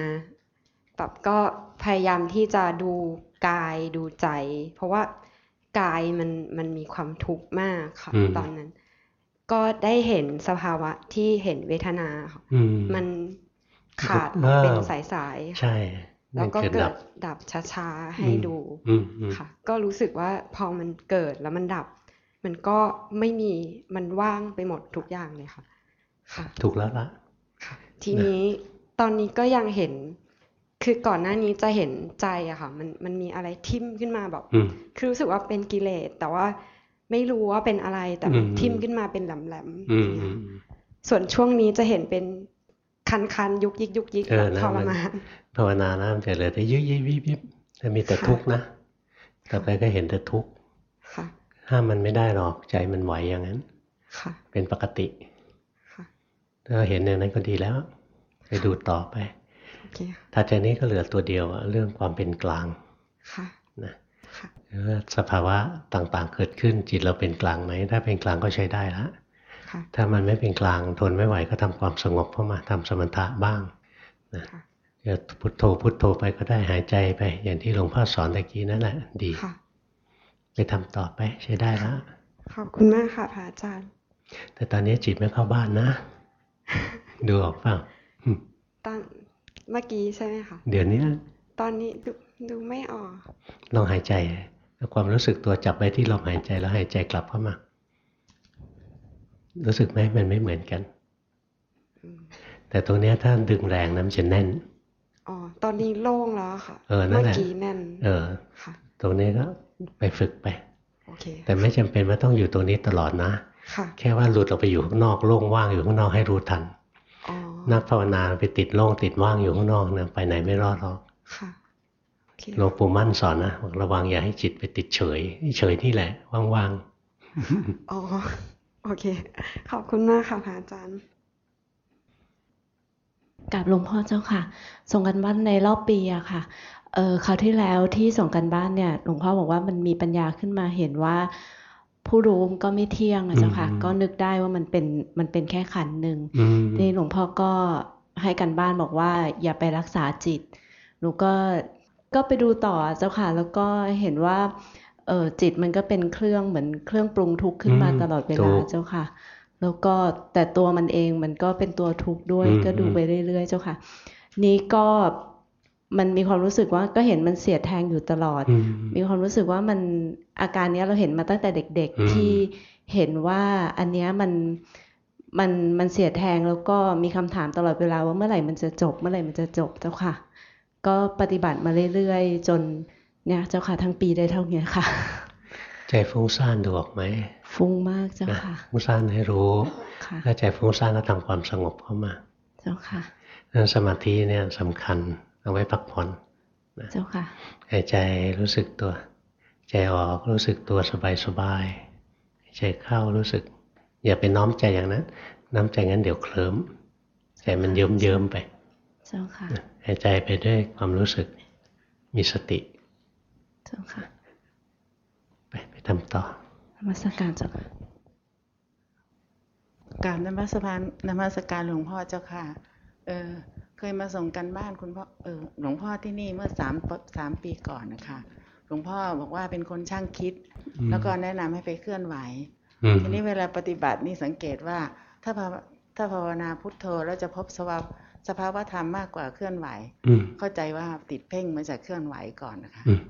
แบบก็พยายามที่จะดูกายดูใจ เพราะว่ากายมันมันมีความทุกข์มากค่ะอืมตอนนั้น ก็ได้เห็นสภาวะที่เห็นเวทนาค่ะอืมมันขาดเออเป็นสายๆค่ะใช่ แล้วก็มันเกิดัดบดับช้าๆให้ดูอืมอืมค่ะ ก็รู้สึกว่าพอมันเกิดแล้วมันดับ มันก็ไม่มีมันว่างไปหมดทุกอย่างเลยค่ะ ค่ะ ถูกแล้วละค่ะ ทีนี้ตอนนี้ก็ยังเห็น คือก่อนหน้านี้จะเห็นใจอะค่ะ มันมันมีอะไรทิ่มขึ้นมาแบบอืมคือรู้สึกว่าเป็นกิเลสแต่ว่าไม่รู้ว่าเป็นอะไรแต่มันอืมทิ่มขึ้นมาเป็นแหลมๆอือมย่างอืเงี้ยมส่วนช่วงนี้จะเห็นเป็น คันๆยุกยิกยุกยิกเออแบบนะทรมันมานภาวนานะมันจะเหลือแต่ยิบยิบยิบยิบจะมีแต่ค่ะทุกข์นะต่อไปก็เห็นแต่ทุกข์ค่ะห้ามมันไม่ได้หรอกใจมันไหวอย่างนั้นค่ะเป็นปกติค่ะถ้าเห็นอย่างนั้นก็ดีแล้ว ไปดูต่อไปโอเคค่ะถัดจากนี้ก็เหลือตัวเดียวอะเรื่องความเป็นกลางค่ะนะค่ะว่าสภาวะต่างๆเกิดขึ้นจิตเราเป็นกลางไหมถ้าเป็นกลางก็ใช้ได้ละ ค่ะ ถ้ามันไม่เป็นกลางทนไม่ไหวก็ทำความสงบเข้ามาทำสมถะบ้างค่ะจะพุทโธพุทโธไปก็ได้หายใจไป อย่างที่หลวงพ่อสอนตะกี้นั่นแหละดีค่ะไปทำต่อไปใช้ได้แล้วขอบคุณมากค่ะพระอาจารย์ แต่ตอนนี้จิตไม่เข้าบ้านนะ ดูออกเปล่าอืมตอนเมื่อกี้ใช่ไหมคะเดี๋ยวนี้ตอนนี้ดูดูไม่ออกลองหายใจเอาความรู้สึกตัวจับไว้ที่ลมหายใจแล้วหายใจกลับเข้ามา รู้สึกไหมมันไม่เหมือนกันอืมแต่ตรงเนี้ยถ้าดึงแรงนะมันจะแน่น อ๋อ ตอนนี้โล่งแล้วค่ะ เออนั่นแหละเมื่อกี้แน่น เออ ค่ะ ตรงนี้ก็ไปฝึกไป โอเค แต่ไม่จำเป็นว่าต้องอยู่ตรงนี้ตลอดนะ ค่ะ แค่ว่าหลุดออกไปอยู่ข้างนอกโล่งว่างอยู่ข้างนอกให้รู้ทันอ๋อนักภาวนาไปติดโล่งติดว่างอยู่ข้างนอกเนี่ยไปไหนไม่รอดหรอก ค่ะโอเคหลวงปู่มั่นสอนนะบอกระวังอย่าให้จิตไปติดเฉย เฉยนี่แหละ ว่างอ๋อ โอเค ขอบคุณมากค่ะพระอาจารย์กับหลวงพ่อเจ้าค่ะ ส่งกันบ้านในรอบปีอะค่ะเออคราวที่แล้วที่ส่งกันบ้านเนี่ยหลวงพ่อบอกว่ามันมีปัญญาขึ้นมาเห็นว่า ผู้รู้มันก็ไม่เที่ยงอะเจ้าค่ะ ก็นึกได้ว่ามันเป็นมันเป็นแค่ขันธ์หนึ่งๆอืมทีนี้หลวงพ่อก็ให้กันบ้านบอกว่า อย่าไปรักษาจิตหนูก็ก็ไปดูต่อเจ้าค่ะ แล้วก็เห็นว่า เออจิตมันก็เป็นเครื่องเหมือนเครื่องปรุงทุกข์ขึ้นมาตลอดเวลาเจ้าค่ะ แล้วก็แต่ตัวมันเองมันก็เป็นตัวทุกข์ด้วยก็ดูไปเรื่อยๆ เจ้าค่ะ นี้ก็มันมีความรู้สึกว่าก็เห็นมันเสียดแทงอยู่ตลอดอืมมีความรู้สึกว่ามันอาการเนี้ยเราเห็นมาตั้งแต่เด็กอืมๆที่เห็นว่าอันเนี้ยมันมันมันเสียดแทงแล้วก็มีคำถามตลอดเวลาว่าเมื่อไหร่มันจะจบ เมื่อไหร่มันจะจบเจ้าค่ะ ก็ปฏิบัติมาเรื่อยๆ จน เนี่ยเจ้าค่ะทั้งปีได้เท่านี้ค่ะ ใจฟุ้งซ่านดูออกไหมฟุ้งมากเจ้านะค่ะฟุ้งซ่านให้รู้ค่ะถ้าใจฟุ้งซ่านก็ทำความสงบเข้ามา เจ้าค่ะนั้นสมาธิเนี่ยสำคัญเอาไว้พักผ่อนเจ้าค่ะหายใจรู้สึกตัว ใจออกรู้สึกตัวสบายๆใจเข้ารู้สึก อย่าไปน้อมใจอย่างนั้น น้อมใจงั้นเดี๋ยวเคลิ้มใจมันเยิ้มเยิ้มๆไป เจ้าค่ะหายใจไปด้วยความรู้สึกมีสติเจ้าค่ะ ไปไปทำต่อนมัสการเจ้าค่ะกราบนมัสการนมัสการหลวงพ่อเจ้าค่ะ เออเคยมาส่งกันบ้านคุณพ่อเออหลวงพ่อที่นี่เมื่อสามปสามปีก่อนนะคะ หลวงพ่อบอกว่าเป็นคนช่างคิดอืมแล้วก็แนะนำให้ไปเคลื่อนไหวอืมทีนี้เวลาปฏิบัตินี่สังเกตว่า ถ้าภาวถ้าภาวนาพุทโธแล้วจะพบสภาวะสภาวะธรรมมากกว่าเคลื่อนไหวอืมเข้าใจว่าติดเพ่งมาจากเคลื่อนไหวก่อนนะคะอืม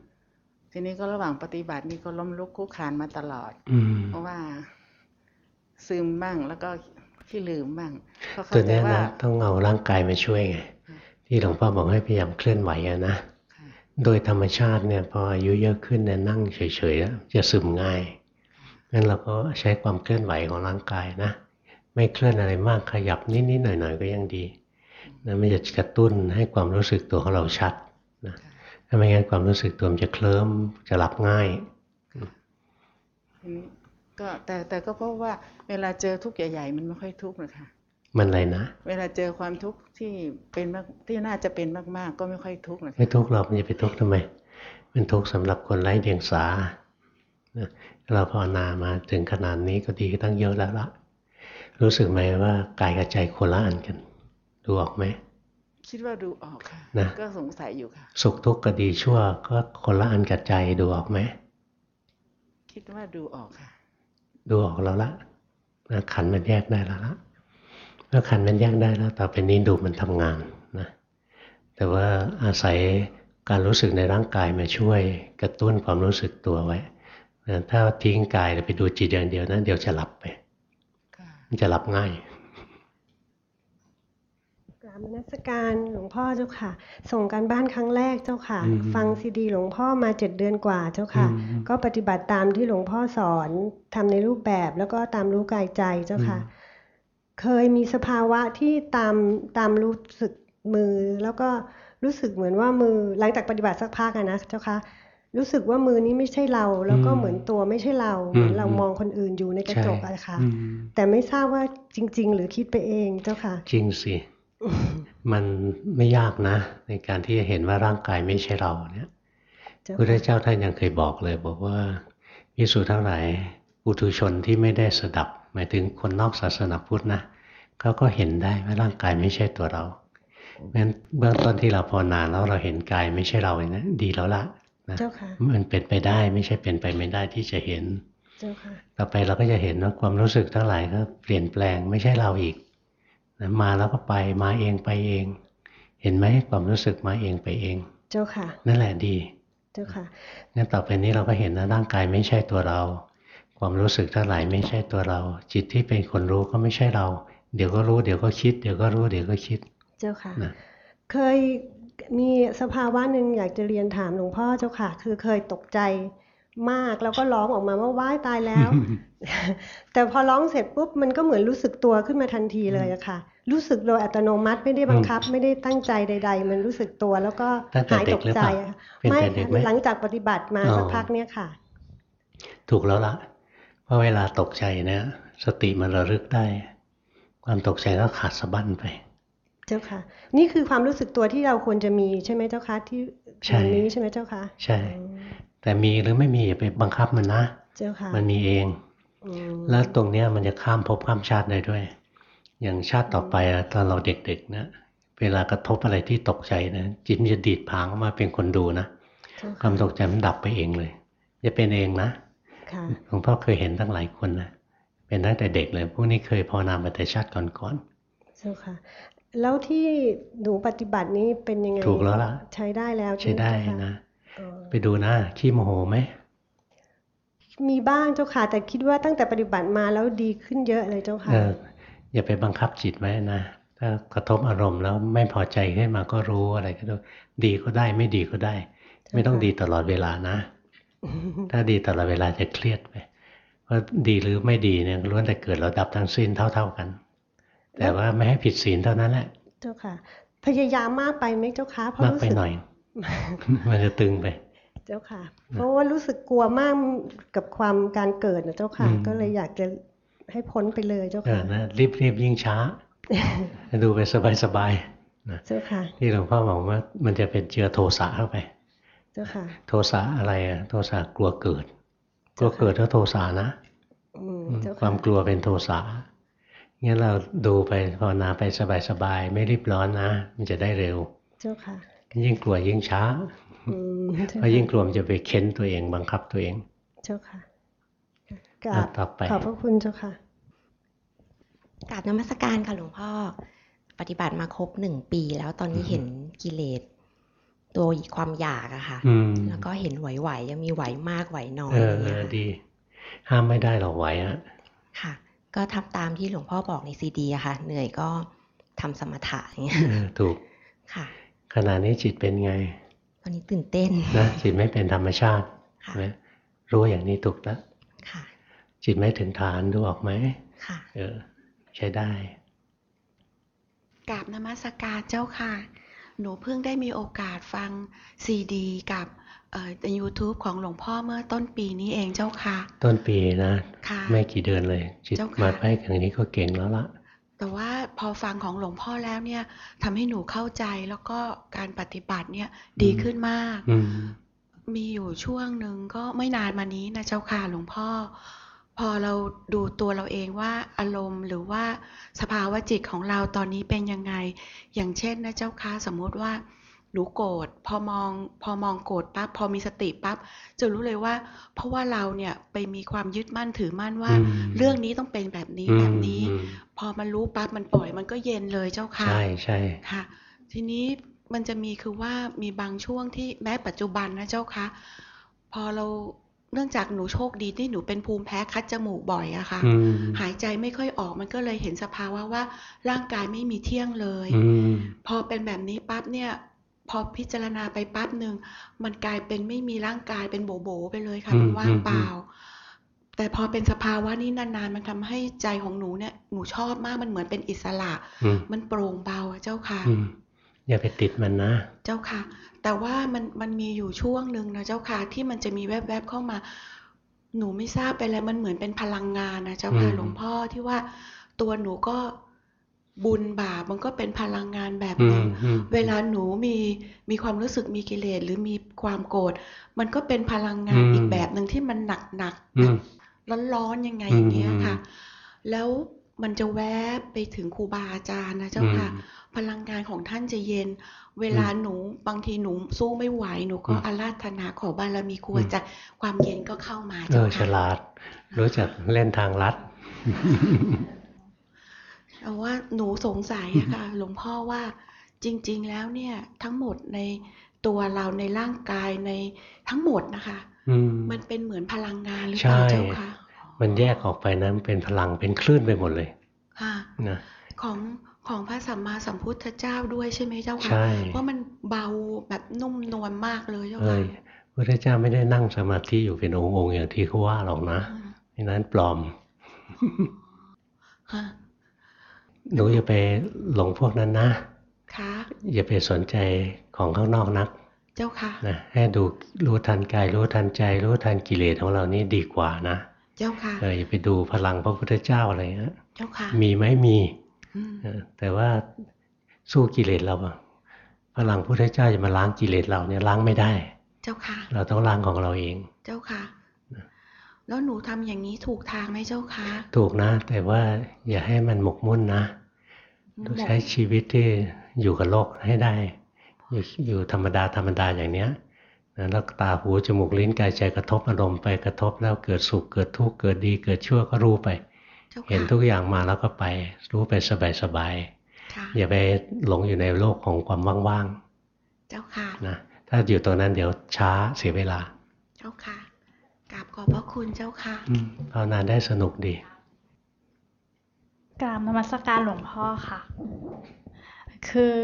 ทีนี้ก็ระหว่างปฏิบัตินี่ก็ล้มลุกคลุกคลานมาตลอดอืมเพราะว่า ซึมบ้างแล้วก็ขี้ลืมบ้างก็ตัเข้าวใจเนี้ยว่านะต้องเอาร่างกายมาช่วยไงที่หลวงพ่อบอกให้พยายามเคลื่อนไหวอะนะค่ะโดยธรรมชาติเนี่ยพออายุเยอะขึ้นเนี่ยนั่งเฉยๆแล้วจะซึมง่ายงั้นเราก็ใช้ความเคลื่อนไหวของร่างกายนะ ไม่เคลื่อนอะไรมากขยับนิดๆหน่อยๆก็ยังดีนะมันจะกระตุ้นให้ความรู้สึกตัวของเราชัดนะ ถ้าไม่งั้นความรู้สึกตัวมันจะเคลิ้มจะหลับง่ายทีนี้ก็แต่แต่ก็เพราะว่าเวลาเจอทุกข์ใหญ่ ๆ มันไม่ค่อยทุกข์นะคะมันอะไรนะ เวลาเจอความทุกข์ที่เป็นมากที่น่าจะเป็นมากๆ ก็ไม่ค่อยทุกข์นะคะไม่ทุกข์หรอกมันจะไปทุกข์ทำไม มันทุกข์สำหรับคนไร้เดียงสานะเราภาวนามาถึงขนาดนี้ก็ดีตั้งเยอะแล้วละรู้สึกไหมว่ากายกับใจคนละอันกัน ดูออกไหม คิดว่าดูออกค่ะนะก็สงสัยอยู่ค่ะ สุขทุกข์ก็ดีชั่ว ก็คนละอันกับใจดูออกไหมคิดว่าดูออกค่ะ ดูออกแล้วละนะขันธ์มันแยกได้แล้วละเมื่อขันธ์มันแยกได้แล้วต่อไปนี้ดูมันทำงานนะแต่ว่าอาศัยการรู้สึกในร่างกายมาช่วยกระตุ้นความรู้สึกตัวไว้นะถ้าทิ้งกายแล้วไปดูจิตอย่างเดียวนะเดี๋ยวจะหลับไปค่ะมันจะหลับง่าย กราบนมัสการหลวงพ่อเจ้าค่ะ ส่งการบ้านครั้งแรกเจ้าค่ะอืมฟังซีดีหลวงพ่อมาเจ็ดเดือนกว่าเจ้าค่ะอืมก็ปฏิบัติตามที่หลวงพ่อสอนทำในรูปแบบแล้วก็ตามรู้กายใจเจ้าค่ะ เคยมีสภาวะที่ตามตามรู้สึกมือ แล้วก็รู้สึกเหมือนว่ามือหลังจากปฏิบัติสักพักอะนะเจ้าค่ะรู้สึกว่ามือนี้ไม่ใช่เรา แล้วก็อืมเหมือนตัวไม่ใช่เราอืมเหมือนเรามองคนอื่นอยู่ในกระจกใช่อะค่ะอืมแต่ไม่ทราบว่าจริง ๆ หรือคิดไปเองเจ้าค่ะ จริงสิ มันไม่ยากนะ ในการที่จะเห็นว่าร่างกายไม่ใช่เราเนี่ยเจ้าพุทธค่ะเจ้าท่านยังเคยบอกเลย บอกว่าพิสูจน์ทั้งหลายปุถุชนที่ไม่ได้สดับ หมายถึงคนนอกศาสนาพุทธนะเขาก็เห็นได้ว่าร่างกายไม่ใช่ตัวเรางั้นเบื้องต้นที่เราภาวนาแล้วเราเห็นกายไม่ใช่เราเนี่ยนะดีแล้วละนะเจ้าค่ะมันเป็นไปได้ไม่ใช่เป็นไปไม่ได้ที่จะเห็นเจ้าค่ะต่อไปเราก็จะเห็นว่าความรู้สึกทั้งหลายก็เปลี่ยนแปลงไม่ใช่เราอีก นะมาแล้วก็ไปมาเองไปเอง เห็นไหมความรู้สึกมาเองไปเอง เจ้าค่ะ นั่นแหละดี เจ้าค่ะงั้นต่อไปนี้เราก็เห็นนะร่างกายไม่ใช่ตัวเรา ความรู้สึกทั้งหลายไม่ใช่ตัวเรา จิตที่เป็นคนรู้ก็ไม่ใช่เรา เดี๋ยวก็รู้เดี๋ยวก็คิด เดี๋ยวก็รู้เดี๋ยวก็คิด เจ้าค่ะนะเคยมีสภาวะหนึ่งอยากจะเรียนถามหลวงพ่อเจ้าค่ะ คือเคยตกใจ มากแล้วก็ร้องออกมาว่าว้ายตายแล้ว แต่พอร้องเสร็จปุ๊บมันก็เหมือนรู้สึกตัวขึ้นมาทันทีเลยอะค่ะ รู้สึกโดยอัตโนมัติไม่ได้บังคับ ไม่ได้ตั้งใจใด ๆ มันรู้สึกตัวแล้วก็ตั้งแต่หายเด็ตกกหรือใจเปล่าอะค่ะเป็นไม่แต่เด็กไหมหลังจากปฏิบัติมาอ๋อสักพักเนี้ยค่ะ ถูกแล้วล่ะเพราะเวลาตกใจเนี่ยสติมันระลึกได้ ความตกใจก็ขาดสะบั้นไป เจ้าค่ะ นี่คือความรู้สึกตัวที่เราควรจะมีใช่ไหมเจ้าคะที่ใช่วันนี้ใช่ไหมเจ้าคะใช่อืมแต่มีหรือไม่มีอย่าไปบังคับมันนะเจ้าค่ะ มันมีเองอืมแล้วตรงเนี้ยมันจะข้ามภพข้ามชาติได้ด้วย อย่างชาติต่อไปอะตอนเราเด็กๆนะเวลากระทบอะไรที่ตกใจนะจิตมันจะดีดผางออกมาเป็นคนดูนะเจ้าคค่ะวามตกใจมันดับไปเองเลย จะเป็นเองนะค่ะหลวงพ่อเคยเห็นตั้งหลายคนนะเป็นตั้งแต่เด็กเลยพวกนี้เคยภาวนามาแต่ชาติก่อนเจ้าค่ะ แล้วที่หนูปฏิบัตินี้เป็นยังไงๆถูกแล้วล่ะ ใช้ได้แล้ว ใช้ได้หมเจ้าค่นะอ๋อไปดูนะขี้โมโหไหม มีบ้างเจ้าค่ะ แต่คิดว่าตั้งแต่ปฏิบัติมาแล้วดีขึ้นเยอะเลยเจ้าค่ะเอออย่าไปบังคับจิตไว้นะ ถ้ากระทบอารมณ์แล้วไม่พอใจขึ้นมาก็รู้อะไรก็ดูดีก็ได้ไม่ดีก็ได้ ไม่ต้องดีตลอดเวลานะ ถ้าดีตลอดเวลาจะเครียดไปเพราะดีหรือไม่ดีเนี่ยล้วนแต่เกิดแล้วดับทั้งสิ้นเท่า ๆกัน แต่ว่าไม่ให้ผิดศีลเท่านั้นแหละ เจ้าค่ะ พยายามมากไปไหมเจ้าค่ะเพราะมากรู้ไปสึกหน่อย มันจะตึงไป เจ้าค่ะ เพราะว่ารู้สึกกลัวมากกับความการเกิดนะเจ้าค่ะอืมก็เลยอยากจะให้พ้นไปเลยเจ้าเออค่ะนะรีบรีบยิ่งช้า ดูไปสบายสบายๆนะเจ้าค่ะ ที่หลวงพ่อบอกว่า มันจะเป็นเจือโทสะเข้าไป เจ้าค่ะ โทสะอะไรอะโทสะกลัวเกิด กลัวเกิดแล้วโทสะนะอืมอืมเจ้าคค่ะวามกลัวเป็นโทสะ งั้นเราดูไปภาวนาไปสบายๆไม่รีบร้อนนะ มันจะได้เร็ว เจ้าค่ะ ยิ่งกลัวยิ่งช้าอืมเจ้าเพราะยิ่งค่ะกลัวมันจะไปเค้นตัวเองบังคับตัวเอง เจ้าค่ะกราอะบต่อไปขอบพระคุณเจ้าค่ะกราบนมัสการค่ะหลวงพ่อ ปฏิบัติมาครบหนึ่งปี แล้วตอนนี้เห็นกิเลสตัวความอยากอะค่ะอืมแล้วก็เห็นไหวๆยังมีไหวมากไหวน้อยเอออย่างเอเงี้ยอค่ะดี ห้ามไม่ได้หรอกไหวอะค่ะ ก็ทำตามที่หลวงพ่อบอกในซีดีอะค่ะ เหนื่อยก็ทำสมถะอย่างเงี้ยเออถูกค่ะขณะนี้จิตเป็นไง ตอนนี้ตื่นเต้นนะจิตไม่เป็นธรรมชาติค่ะใช่ไหมรู้อย่างนี้ถูกแล้วค่ะจิตไม่ถึงฐานดูออกไหมค่ะ เออ ใช้ได้กราบนมัสการเจ้าค่ะ หนูเพิ่งได้มีโอกาสฟังซีดี กับเอ่อ ใน YouTube ของหลวงพ่อเมื่อต้นปีนี้เองเจ้าค่ะ ต้นปีนะค่ะไม่กี่เดือนเลยจิตเจ้าค่ะมาไปอย่างนี้ก็เก่งแล้วละแต่ว่าพอฟังของหลวงพ่อแล้วเนี่ยทำให้หนูเข้าใจแล้วก็การปฏิบัติเนี่ยดีขึ้นมากอืมมีอยู่ช่วงหนึ่งก็ไม่นานมานี้นะเจ้าค่ะหลวงพ่อ พอเราดูตัวเราเองว่าอารมณ์หรือว่าสภาวะจิตของเราตอนนี้เป็นยังไง อย่างเช่นนะเจ้าค่ะสมมุติว่า หนูโกรธพอมองพอมองโกรธปั๊บพอมีสติปั๊บจะรู้เลยว่า เพราะว่าเราเนี่ยไปมีความยึดมั่นถือมั่นว่าอืมเรื่องนี้ต้องเป็นแบบนี้อืมแบบนี้อืมพอมันรู้ปั๊บมันปล่อยมันก็เย็นเลยเจ้าค่ะใช่ใช่ค่ะ ทีนี้มันจะมีคือว่ามีบางช่วงที่แม้ปัจจุบันนะเจ้าคะพอเราเนื่องจากหนูโชคดีที่หนูเป็นภูมิแพ้คัดจมูกบ่อยอะค่ะอืมหายใจไม่ค่อยออกมันก็เลยเห็นสภาวะว่าร่างกายไม่มีเที่ยงเลยอืมพอเป็นแบบนี้ปั๊บเนี่ย พอพิจารณาไปปั๊บหนึ่งมันกลายเป็นไม่มีร่างกายเป็นโบโบไปเลยค่ะอืมมันว่างเปล่าอืแต่พอเป็นสภาวะนี้นานๆ มันทำให้ใจของหนูเนี่ยหนูชอบมากมันเหมือนเป็นอิสระอืมมันโปร่งเบาอะเจ้าค่ะอืมอย่าไปติดมันนะ เจ้าค่ะ แต่ว่ามันมันมีอยู่ช่วงหนึ่งนะเจ้าค่ะ ที่มันจะมีแวบๆเข้ามา หนูไม่ทราบไปแล้วมันเหมือนเป็นพลังงานนะเจ้าค่ะอืมหลวงพ่อที่ว่าตัวหนูก็ บุญบาปมันก็เป็นพลังงานแบบอืหนึ่มงอืมเวลาหนูมีมีความรู้สึกมีกิเลสหรือมีความโกรธมันก็เป็นพลังงานอืมอีกแบบหนึ่งที่มันหนักหนักๆอืมร้อนๆยังไงอย่างเงี้ยค่ะอืมแล้วมันจะแวบไปถึงครูบาอาจารย์นะเจ้าค่ะอืมพลังงานของท่านจะเย็น เวลาหนูบางทีหนูสู้ไม่ไหวหนูก็อืมอาราธนาขอบารมีครูอืมอาจารย์ความเย็นก็เข้ามาเอเจ้าอฉค่ะลาด รู้จักเล่นทางลัด แต่ว่าหนูสงสัยอะค่ะหลวงพ่อว่าจริง ๆ แล้วเนี่ยทั้งหมดในตัวเราในร่างกายในทั้งหมดนะคะอืมมันเป็นเหมือนพลังงานหรือเปล่าใช่เจ้าค่ะมันแยกออกไปนะมันเป็นพลังเป็นคลื่นไปหมดเลยค่ะนะของของพระสัมมาสัมพุทธเจ้าด้วยใช่ไหมเจ้าค่ะใช่เพราะมันเบาแบบนุ่มนวลมากเลยเจ้าเอ้ค่ะยพระเจ้าไม่ได้นั่งสมาธิอยู่เป็นองค์องค์ๆอย่างที่เขาว่าหรอกนะนี่นั้นปลอมค่ะ หนูอย่าไปหลงพวกนั้นนะค่ะอย่าไปสนใจของข้างนอกนัก เจ้าค่ะนะให้ดูรู้ทันกายรู้ทันใจรู้ทันกิเลสของเรานี่ดีกว่านะ เจ้าค่ะเอออย่าไปดูพลังพระพุทธเจ้าอะไรเงี้ยเจ้าค่ะ มีไหมมีอืมเออแต่ว่าสู้กิเลสเราอะพลังพุทธเจ้าจะมาล้างกิเลสเราเนี่ยล้างไม่ได้ เจ้าค่ะ เราต้องล้างของเราเอง เจ้าค่ะแล้วหนูทำอย่างนี้ถูกทางไหมเจ้าค่ะถูกนะ แต่ว่าอย่าให้มันหมกมุ่นนะ ต้องใช้ชีวิตที่อยู่กับโลกให้ได้ อยู่อยู่ธรรมดาธรรมดาอย่างเนี้ยนะแล้วตาหูจมูกลิ้นกายใจกระทบอารมณ์ไปกระทบแล้วเกิดสุขเกิดทุกข์เกิดดีเกิดชั่วก็รู้ไปเจ้าค่ะเห็นทุกอย่างมาแล้วก็ไป รู้ไปสบายค่ะๆอย่าไปหลงอยู่ในโลกของความว่างเจ้าค่ะๆนะถ้าอยู่ตรงนั้นเดี๋ยวช้าเสียเวลา เจ้าค่ะกราบขอบพระคุณเจ้าค่ะอืมภาวนาได้สนุกดี กราบนมัสการหลวงพ่อค่ะ คือ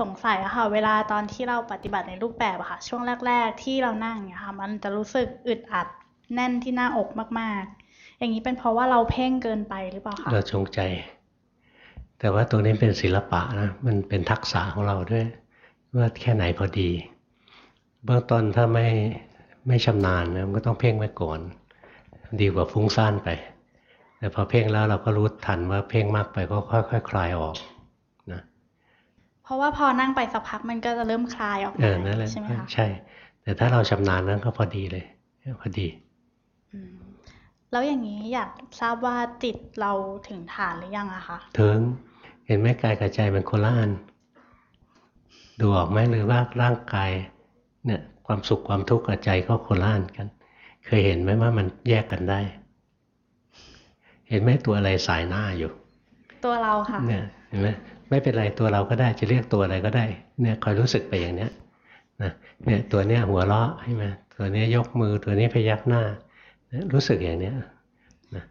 สงสัยอะค่ะ เวลาตอนที่เราปฏิบัติในรูปแบบอะค่ะ ช่วงแรก ๆ ที่เรานั่งเนี่ยค่ะ มันจะรู้สึกอึดอัดแน่นที่หน้าอกมาก ๆ อย่างนี้เป็นเพราะว่าเราเพ่งเกินไปหรือเปล่าคะ เราจงใจ แต่ว่าตรงนี้เป็นศิลปะนะ มันเป็นทักษะของเราด้วย ว่าแค่ไหนพอดี เบื้องต้นถ้าไม่ไม่ชำนาญนะมันก็ต้องเพ่งไว้ก่อน ดีกว่าฟุ้งซ่านไป แต่พอเพ่งแล้วเราก็รู้ทันว่าเพ่งมากไปก็ค่อยๆคคลายออกนะเพราะว่าพอนั่งไปสักพักมันก็จะเริ่มคลายออกเอมาอนั่นแหละใช่ไหมคะใช่ แต่ถ้าเราชำนาญนั้นก็พอดีเลยพอดีอืมแล้วอย่างนี้อยากทราบว่าจิตเราถึงฐานหรือยังอะคะถึงเห็นไหมกายกับใจมันคนละอันดูออกไหมหรือว่าร่างกายเนี่ยความสุขความทุกข์กับใจก็คนละอันกัน เคยเห็นไหมว่ามันแยกกันได้ เห็นไหมตัวอะไรสายหน้าอยู่ ตัวเราค่ะเนี่ยเห็นไหมไม่เป็นไรตัวเราก็ได้จะเรียกตัวอะไรก็ได้ เนี่ยคอยรู้สึกไปอย่างเนี้ยนะเนี่ยตัวเนี้ยหัวเราะใช่ไหมตัวเนี้ยยกมือตัวนี้พยักหน้าเนี่ยรู้สึกอย่างเนี้ยนะ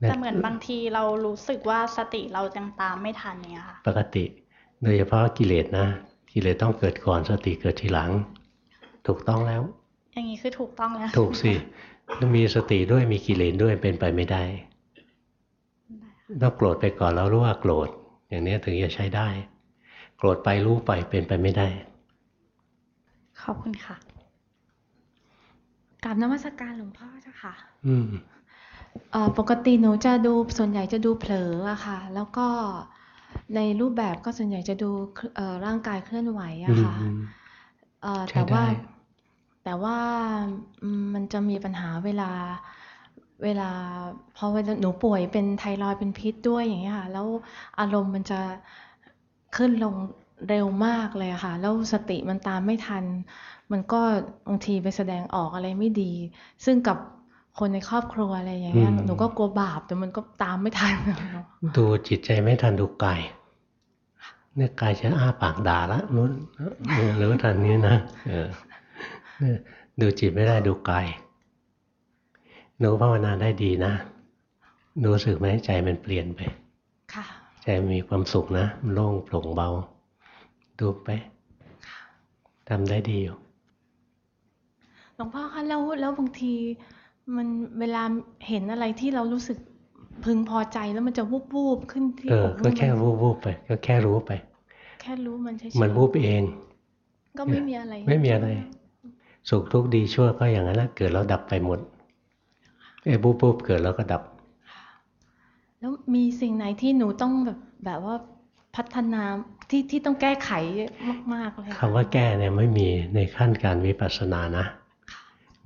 เนี่ยแต่เหมือนบางทีเรารู้สึกว่าสติเรายังตามไม่ทันเนี่ยค่ะปกติ โดยเฉพาะกิเลสนะกิเลสต้องเกิดก่อนสติเกิดทีหลัง ถูกต้องแล้ว อย่างนี้คือถูกต้องแล้ว ถูกสิต้องมีสติด้วยมีกิเลสด้วยเป็นไปไม่ได้ ต้องโกรธไปก่อนแล้วรู้ว่าโกรธ อย่างนี้ถึงจะใช้ได้ โกรธไปรู้ไปเป็นไปไม่ได้ ขอบคุณค่ะกราบนมัสการหลวงพ่อเจ้าค่ะ อืมเอ่อปกติหนูจะดูส่วนใหญ่จะดูเผลออะค่ะ แล้วก็ในรูปแบบก็ส่วนใหญ่จะดูเอ่อร่างกายเคลื่อนไหวอะค่ะอืมเอ่อใช้แต่ว่าได้แต่ว่าอืมมันจะมีปัญหาเวลา เวลาพอเวลาหนูป่วยเป็นไทรอยด์เป็นพิษด้วยอย่างเงี้ยค่ะ แล้วอารมณ์มันจะขึ้นลงเร็วมากเลยอะค่ะ แล้วสติมันตามไม่ทัน มันก็บางทีไปแสดงออกอะไรไม่ดี ซึ่งกับคนในครอบครัวอะไรอย่างเงี้ยอืมหนูก็กลัวบาปแต่มันก็ตามไม่ทันดูจิตใจไม่ทันดูกายเนี่ยกายจะอ้าปากด่าละนู้นเออหรือว่าทันนี้นะเออเนี่ยดูจิตไม่ได้ดูกาย หนูภาวนาได้ดีนะหนูรู้สึกไหมใจมันเปลี่ยนไป ค่ะ ใจมีความสุขนะมันโล่งโปร่งเบา ดูไปทำได้ดีอยู่หลวงพ่อคะแล้วแล้วบางทีมันเวลาเห็นอะไรที่เรารู้สึกพึงพอใจแล้วมันจะวูบวูบๆขึ้นที่เอออกก็แค่มันวูบวูบๆไป ก็แค่รู้ไป แค่รู้มันใช่มันวูบเอง ก็ไม่มีอะไร ไม่มีอะไร สุขทุกข์ดีชั่วก็อย่างนั้นแหละเกิดแล้วดับไปหมด ไอ้บูบบูบเกิดแล้วก็ดับ แล้วมีสิ่งไหนที่หนูต้องแบบแบบว่าพัฒนาที่ที่ต้องแก้ไขมากๆเลยคำว่าแก้เนี่ยไม่มีในขั้นการวิปัสสนานะ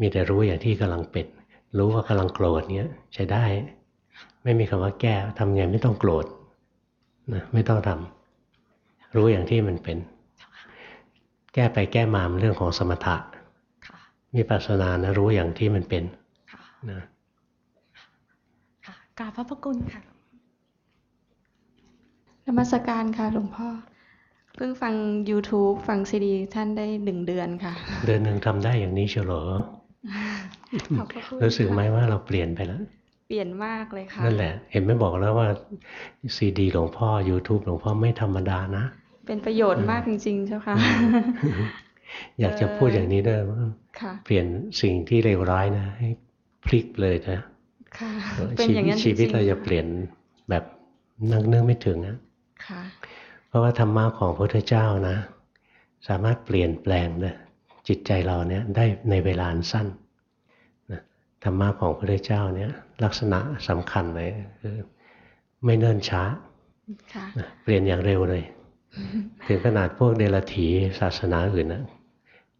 มีแต่รู้อย่างที่กำลังเป็น รู้ว่ากำลังโกรธเนี้ยใช้ได้ ไม่มีคำว่าแก้ทำไงไม่ต้องโกรธนะไม่ต้องทำรู้อย่างที่มันเป็น แก้ไปแก้มามันเรื่องของสมถะค่ะวิปัสสนานะรู้อย่างที่มันเป็นค่ะนะค่ะ กราบพระพระคุณค่ะนมัสการค่ะหลวงพ่อ เพิ่งฟัง YouTube ฟังซีดีท่านได้หนึ่งเดือนค่ะ เดือนหนึ่งทำได้อย่างนี้เฉลอขอบพระคุณรู้สึกไหมค่ะว่าเราเปลี่ยนไปแล้ว เปลี่ยนมากเลยค่ะ นั่นแหละ เห็นไหม่บอกแล้วว่าซีดีหลวงพ่อ YouTube หลวงพ่อไม่ธรรมดานะ เป็นประโยชน์มากจริง ๆ เจ้าค่ะ อยากจะพูดอย่างนี้ด้วยว่าค่ะเปลี่ยนสิ่งที่เลวร้ายนะ ให้พลิกเลยนะค่ะเออเป็น ชีอย่าวิงตนั้นชีวิตจงๆเราจะเปลี่ยนแบบนั่งนึกไม่ถึงนะค่ะเพราะว่าธรรมะของพระพุทธเจ้านะ สามารถเปลี่ยนแปลงนะจิตใจเราเนี่ยได้ในเวลาอันสั้นนะธรรมะของพระพุทธเจ้าเนี่ยลักษณะสำคัญเลยคือไม่เนิ่นช้าค่ะนะเปลี่ยนอย่างเร็วเลย ถึงขนาดพวกเดรัจฉีศาสนาอื่นนะ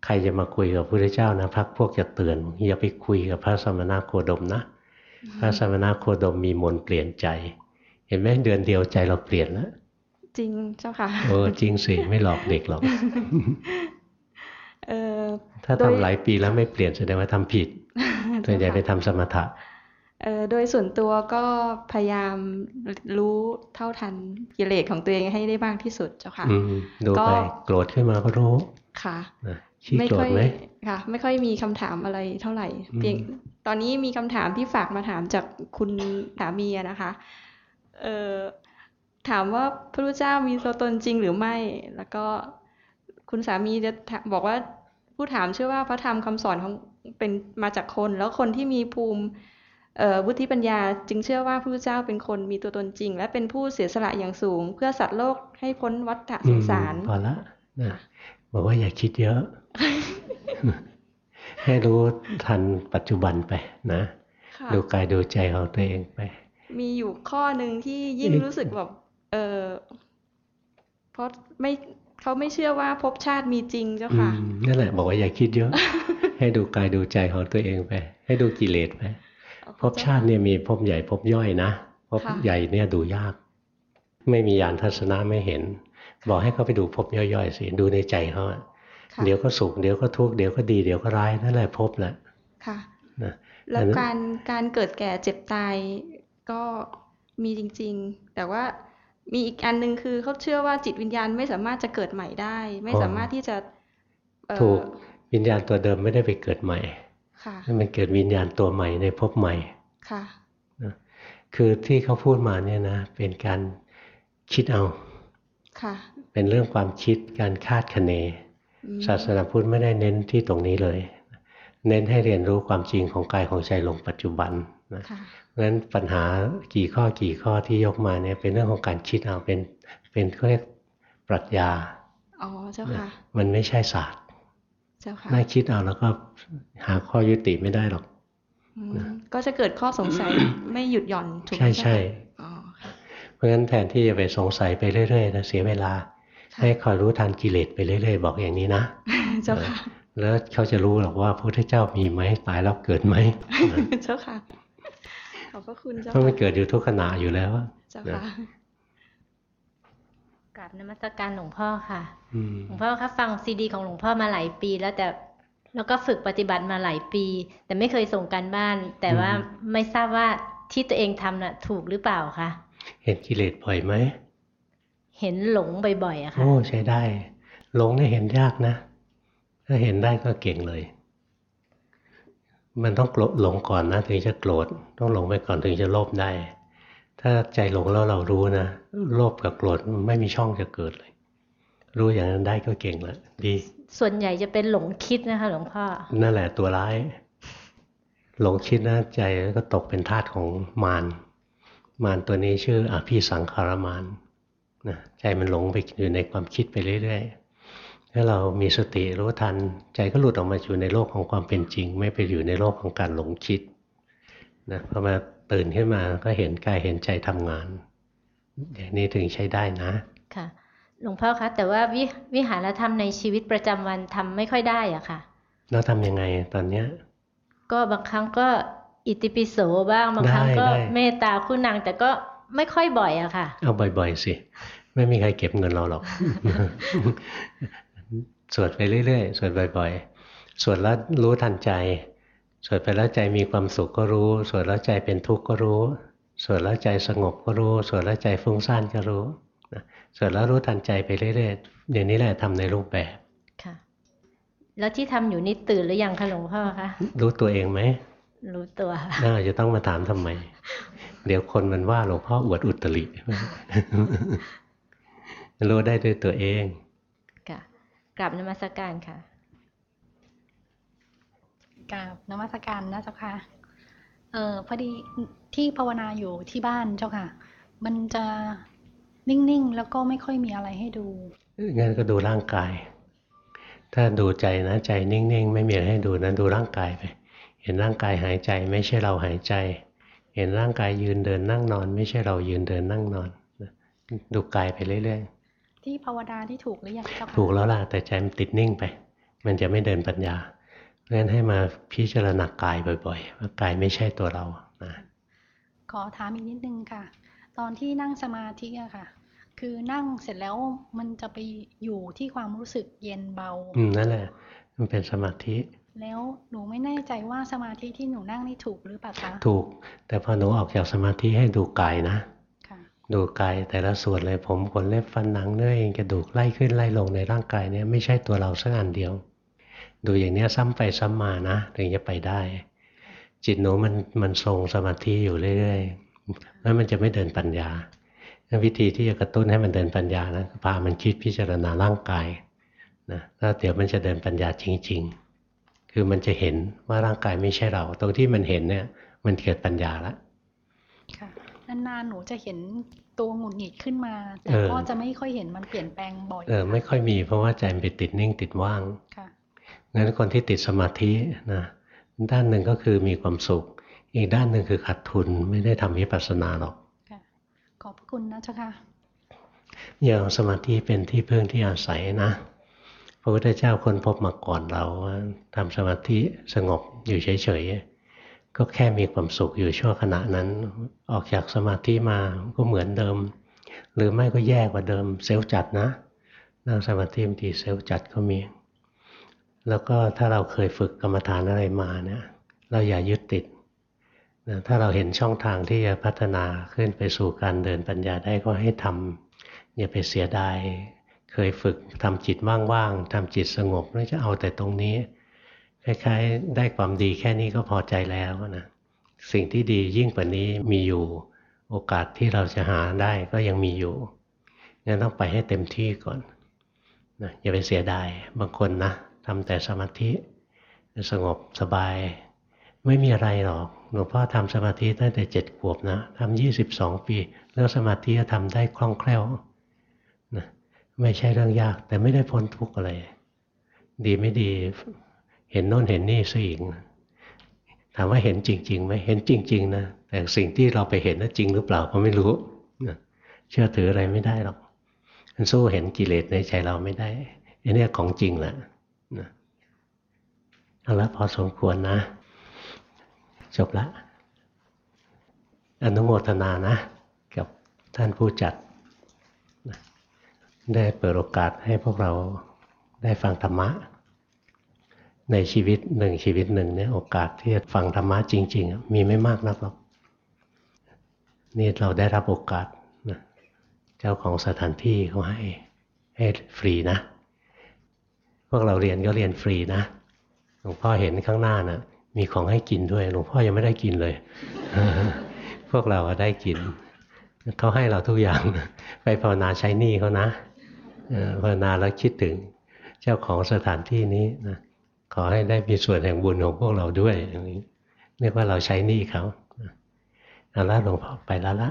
ใครจะมาคุยกับพระพุทธเจ้านะพักพวกจะเตือนอย่าไปคุยกับพระสมณโคดมนะ พระสมณโคดมมีมนต์เปลี่ยนใจ เห็นไหมเดือนเดียวใจเราเปลี่ยนแล้วจริงเจ้าค่ะโอ้จริงสิไม่หลอกเด็กหรอกเออถ้าโดยทำหลายปีแล้วไม่เปลี่ยนแสดงว่าทำผิดส่วนใหญ่ไปทำสมถะเออโดยส่วนตัวก็พยายามรู้เท่าทันกิเลสของตัวเองให้ได้มากที่สุดเจ้าค่ะอืมดูก็ไปโกรธขึ้นมาก็รู้ค่ะนะ ขี้ไม่โกรค่ธอยไหมค่ะ ไม่ค่อยมีคำถามอะไรเท่าไหร่อืมเพียงตอนนี้มีคำถามที่ฝากมาถามจากคุณสามีอะนะคะ เออถามว่าพระพุทธเจ้ามีตัวตนจริงหรือไม่ แล้วก็คุณสามีจะถามบอกว่าผู้ถามเชื่อว่าพระธรรมคำสอนของเป็นมาจากคน แล้วคนที่มีภูมิเอ่อวุฒิปัญญาจึงเชื่อว่าพระพุทธเจ้าเป็นคนมีตัวตนจริง และเป็นผู้เสียสละอย่างสูง เพื่อสัตว์โลกให้พ้นวัฏสงสารอืมพอละนะบอกว่าอย่าคิดเยอะ ให้รู้ทันปัจจุบันไปนะค่ะดูกายดูใจของตัวเองไป มีอยู่ข้อหนึ่งที่ยิ่งเอ๊ะรู้สึกแบบเออเพราะไม่เขาไม่เชื่อว่าภพชาติมีจริงเจ้าอืค่ะมนั่นแหละ บอกว่าอย่าคิดเยอะ ให้ดูกายดูใจของตัวเองไป ให้ดูกิเลสไปภพชาติเนี่ยมีภพใหญ่ภพย่อยนะภพค่ะใหญ่เนี่ยดูยาก ไม่มียานทัศนะไม่เห็น บอกให้เขาไปดูภพย่อยๆสิดูในใจเขาอะค่ะ เดี๋ยวก็สุขเดี๋ยวก็ทุกข์เดี๋ยวก็ดีเดี๋ยวก็ร้ายนั่นแหละภพแหละค่ะนะแล้วอันนั้นการการเกิดแก่เจ็บตายก็มีจริง ๆ แต่ว่ามีอีกอันหนึ่งคือเขาเชื่อว่าจิตวิญญาณไม่สามารถจะเกิดใหม่ได้ ไม่สามารถที่จะเอ่อถูกวิญญาณตัวเดิมไม่ได้ไปเกิดใหม่ค่ะมันเกิดวิญญาณตัวใหม่ในภพใหม่ค่ะนะคือที่เขาพูดมาเนี่ยนะเป็นการคิดเอาค่ะเป็นเรื่องความคิดการคาดคะเนอืม ศาสนาพุทธไม่ได้เน้นที่ตรงนี้เลย เน้นให้เรียนรู้ความจริงของกายของใจลงปัจจุบันนะค่ะเพราะฉะนั้นปัญหากี่ข้อกี่ข้อที่ยกมาเนี่ยเป็นเรื่องของการคิดเอาเป็นเป็นเขาเรียกปรัชญาอ๋อเจ้านะค่ะ มันไม่ใช่ศาสตร์เจ้าค่ะน่าคิดเอาแล้วก็หาข้อยุติไม่ได้หรอกอืมก็จะเกิดข้อสงสัยไม่หยุดหย่อนถูกไหมใช่เจ้าใช่ค่ะอ๋อค่ะเพราะฉะนั้นแทนที่จะไปสงสัยไปเรื่อยๆนะเสียเวลาค่ะ ให้คอยรู้ทันกิเลสไปเรื่อยๆ บอกอย่างนี้นะเจ้าค่ะ แล้วเขาจะรู้หรอกว่าพระพุทธเจ้ามีไหมตายแล้วเกิดไหมเจ้าค่ะขอบพระคุณเจ้าเพราะมันค่ะเกิดอยู่ทุกขณะอยู่แล้วเจ้าค่ะกราบนมัสการหลวงพ่อค่ะอืมหลวงพ่อครับฟังซีดี ของหลวงพ่อมาหลายปี แล้วแต่แล้วก็ฝึกปฏิบัติมาหลายปี แต่ไม่เคยส่งการบ้าน แต่ว่าไม่ทราบว่าที่ตัวเองทำน่ะ ถูกหรือเปล่าคะเห็นกิเลสบ่อยไหม เห็นหลงบ่อยๆอะค่ะโอ้ใช้ได้ หลงเนี่ยเห็นยากนะ ถ้าเห็นได้ก็เก่งเลย มันต้องโกรธหลงก่อนนะถึงจะโกรธต้องหลงไปก่อนถึงจะโลภได้ ถ้าใจหลงแล้วเรารู้นะโลภกับโกรธมันไม่มีช่องจะเกิดเลย รู้อย่างนั้นได้ก็เก่งแล้วดี ส่วนใหญ่จะเป็นหลงคิดนะคะ หลวงพ่อนั่นแหละตัวร้าย หลงคิดนะใจก็ตกเป็นทาสของมารมารตัวนี้ชื่ออภิสังขารมาร นะใจมันหลงไปอยู่ในความคิดไปเรื่อยๆ ถ้าเรามีสติรู้ทัน ใจก็หลุดออกมาอยู่ในโลกของความเป็นจริง ไม่ไปอยู่ในโลกของการหลงคิดนะพอมาตื่นขึ้นมาก็เห็นกายเห็นใจทำงาน อย่างนี้ถึงใช้ได้นะ ค่ะ หลวงพ่อคะแต่ว่าวิวิหารธรรมในชีวิตประจำวันทำไม่ค่อยได้อะค่ะแล้วทำยังไงตอนเนี้ย ก็บางครั้งก็อิติปิโสบ้างบางครั้งก็ได้ได้เมตตาคุณนางแต่ก็ ไม่ค่อยบ่อยอะค่ะ เอาบ่อยๆสิ ไม่มีใครเก็บเงินเราหรอก สวดไปเรื่อยๆ สวดบ่อย ๆ สวดแล้วรู้ทันใจ สวดไปแล้วใจมีความสุขก็รู้ สวดแล้วใจเป็นทุกข์ก็รู้ สวดแล้วใจสงบก็รู้ สวดแล้วใจฟุ้งซ่านก็รู้นะสวดแล้วรู้ทันใจไปเรื่อยๆ อย่างนี้แหละทำในรูปแบบ ค่ะ แล้วที่ทำอยู่นี่ตื่นหรือยังคะหลวงพ่อคะ รู้ตัวเองไหม รู้ตัวค่ะน่าจะต้องมาถามทำไม เดี๋ยวคนมันว่าหลวงพ่ออวดอุตริรู้ได้ด้วยตัวเองค่ะกราบนมัสการค่ะกราบนมัสการนะเจ้าค่ะ เออพอดีที่ภาวนาอยู่ที่บ้านเจ้าค่ะ มันจะนิ่งๆ แล้วก็ไม่ค่อยมีอะไรให้ดูงั้นก็ดูร่างกาย ถ้าดูใจนะใจนิ่งๆ ไม่มีอะไรให้ดูนะดูร่างกายไป เห็นร่างกายหายใจไม่ใช่เราหายใจ เห็นร่างกายยืนเดินนั่งนอน ไม่ใช่เรายืนเดินนั่งนอนนะดูกายไปเรื่อยที่ภาวนาที่ถูกหรือยังเจ้าๆค่ะถูกแล้วล่ะแต่ใจมันติดนิ่งไป มันจะไม่เดินปัญญาเพราะฉะนั้นให้มาพิจารณากายบ่อยๆว่ากายไม่ใช่ตัวเรานะขอถามอีกนิดนึงค่ะ ตอนที่นั่งสมาธิอะค่ะ คือนั่งเสร็จแล้วมันจะไปอยู่ที่ความรู้สึกเย็นเบา อืมนั่นแหละ มันเป็นสมาธิ แล้วหนูไม่แน่ใจว่าสมาธิที่หนูนั่งนี่ถูกหรือเปล่าคะถูก แต่พอหนูออกจากสมาธิให้ดูกายนะค่ะดูกายแต่ละส่วนเลยผมขนเล็บฟันหนังเนื้อเองกระดูกไล่ขึ้นไล่ลงในร่างกายเนี่ยไม่ใช่ตัวเราสักอันเดียว ดูอย่างเนี้ยซ้ำไปซ้ำมานะถึงจะไปได้ จิตหนูมันมันทรงสมาธิอยู่เรื่อยๆแล้วมันจะไม่เดินปัญญาวิธีที่จะกระตุ้นให้มันเดินปัญญานะพามันคิดพิจารณาร่างกายนะแล้วเดี๋ยวมันจะเดินปัญญาจริง ๆ คือมันจะเห็นว่าร่างกายไม่ใช่เรา ตรงที่มันเห็นเนี่ย มันเกิดปัญญาละค่ะนานๆหนูจะเห็นตัวหงุดหงิดขึ้นมา แต่เออก็จะไม่ค่อยเห็นมันเปลี่ยนแปลงบ่อยเออไม่ค่อยมีเพราะว่าใจมันไปติดนิ่งติดว่างค่ะงั้นคนที่ติดสมาธินะด้านหนึ่งก็คือมีความสุข อีกด้านหนึ่งคือขาดทุนไม่ได้ทำวิปัสสนาหรอกค่ะขอบพระคุณนะเจ้าค่ะอย่าเอาสมาธิเป็นที่พึ่งที่อาศัยนะพ ระพุทธเจ้าค้นพบมาก่อนเราว่าทำสมาธิสงบอยู่เฉยๆก็แค่มีความสุขอยู่ชั่วขณะนั้น ออกจากสมาธิมาก็เหมือนเดิม หรือไม่ก็แย่กว่าเดิมเซลล์จัดนะนั่งสมาธิบางทีเซลล์จัดก็มี แล้วก็ถ้าเราเคยฝึกกรรมฐานอะไรมาเนี่ยเราอย่ายึดติดนะถ้าเราเห็นช่องทางที่จะพัฒนาขึ้นไปสู่การเดินปัญญาได้ก็ให้ทำอย่าไปเสียดาย เคยฝึกทำจิตว่างๆทำจิตสงบแล้วจะเอาแต่ตรงนี้คล้ายๆ ได้ความดีแค่นี้ก็พอใจแล้วนะสิ่งที่ดียิ่งกว่านี้มีอยู่โอกาสที่เราจะหาได้ก็ยังมีอยู่งั้นต้องไปให้เต็มที่ก่อนนะอย่าไปเสียดายบางคนนะทำแต่สมาธิสงบสบาย ไม่มีอะไรหรอกหลวงพ่อทำสมาธิตั้งแต่เจ็ดขวบนะทำยี่สิบสองปีเรื่องสมาธิจะทำได้คล่องแคล่ว ไม่ใช่เรื่องยาก แต่ไม่ได้พ้นทุกข์อะไร ดีไม่ดี เห็นโน่นเห็นนี่ซะอีกถามว่าเห็นจริงๆไหมเห็นจริง ๆ นะ แต่สิ่งที่เราไปเห็นนั้นจริงหรือเปล่าก็ไม่รู้เชื่อถืออะไรไม่ได้หรอกมันสู้เห็นกิเลสในใจเราไม่ได้อันนี้ของจริงแหละเอาละพอสมควรนะ จบละอนุโมทนานะ กับท่านผู้จัด ได้เปิดโอกาสให้พวกเราได้ฟังธรรมะ ในชีวิตหนึ่งชีวิตหนึ่งเนี่ยโอกาสที่จะฟังธรรมะจริง ๆ มีไม่มากนักหรอกนี่เราได้รับโอกาสนะเจ้าของสถานที่เขาให้ให้ฟรีนะ พวกเราเรียนก็เรียนฟรีนะหลวงพ่อเห็นข้างหน้านะมีของให้กินด้วยหลวงพ่อยังไม่ได้กินเลย พวกเราได้กินเขาให้เราทุกอย่าง ไปภาวนาใช้หนี้เขานะ ภาวนาแล้วคิดถึงเจ้าของสถานที่นี้นะขอให้ได้มีส่วนแห่งบุญของพวกเราด้วยอย่างนี้เรียกว่าเราใช้หนี้เขาเอาละหลวงพ่อไปแล้วละ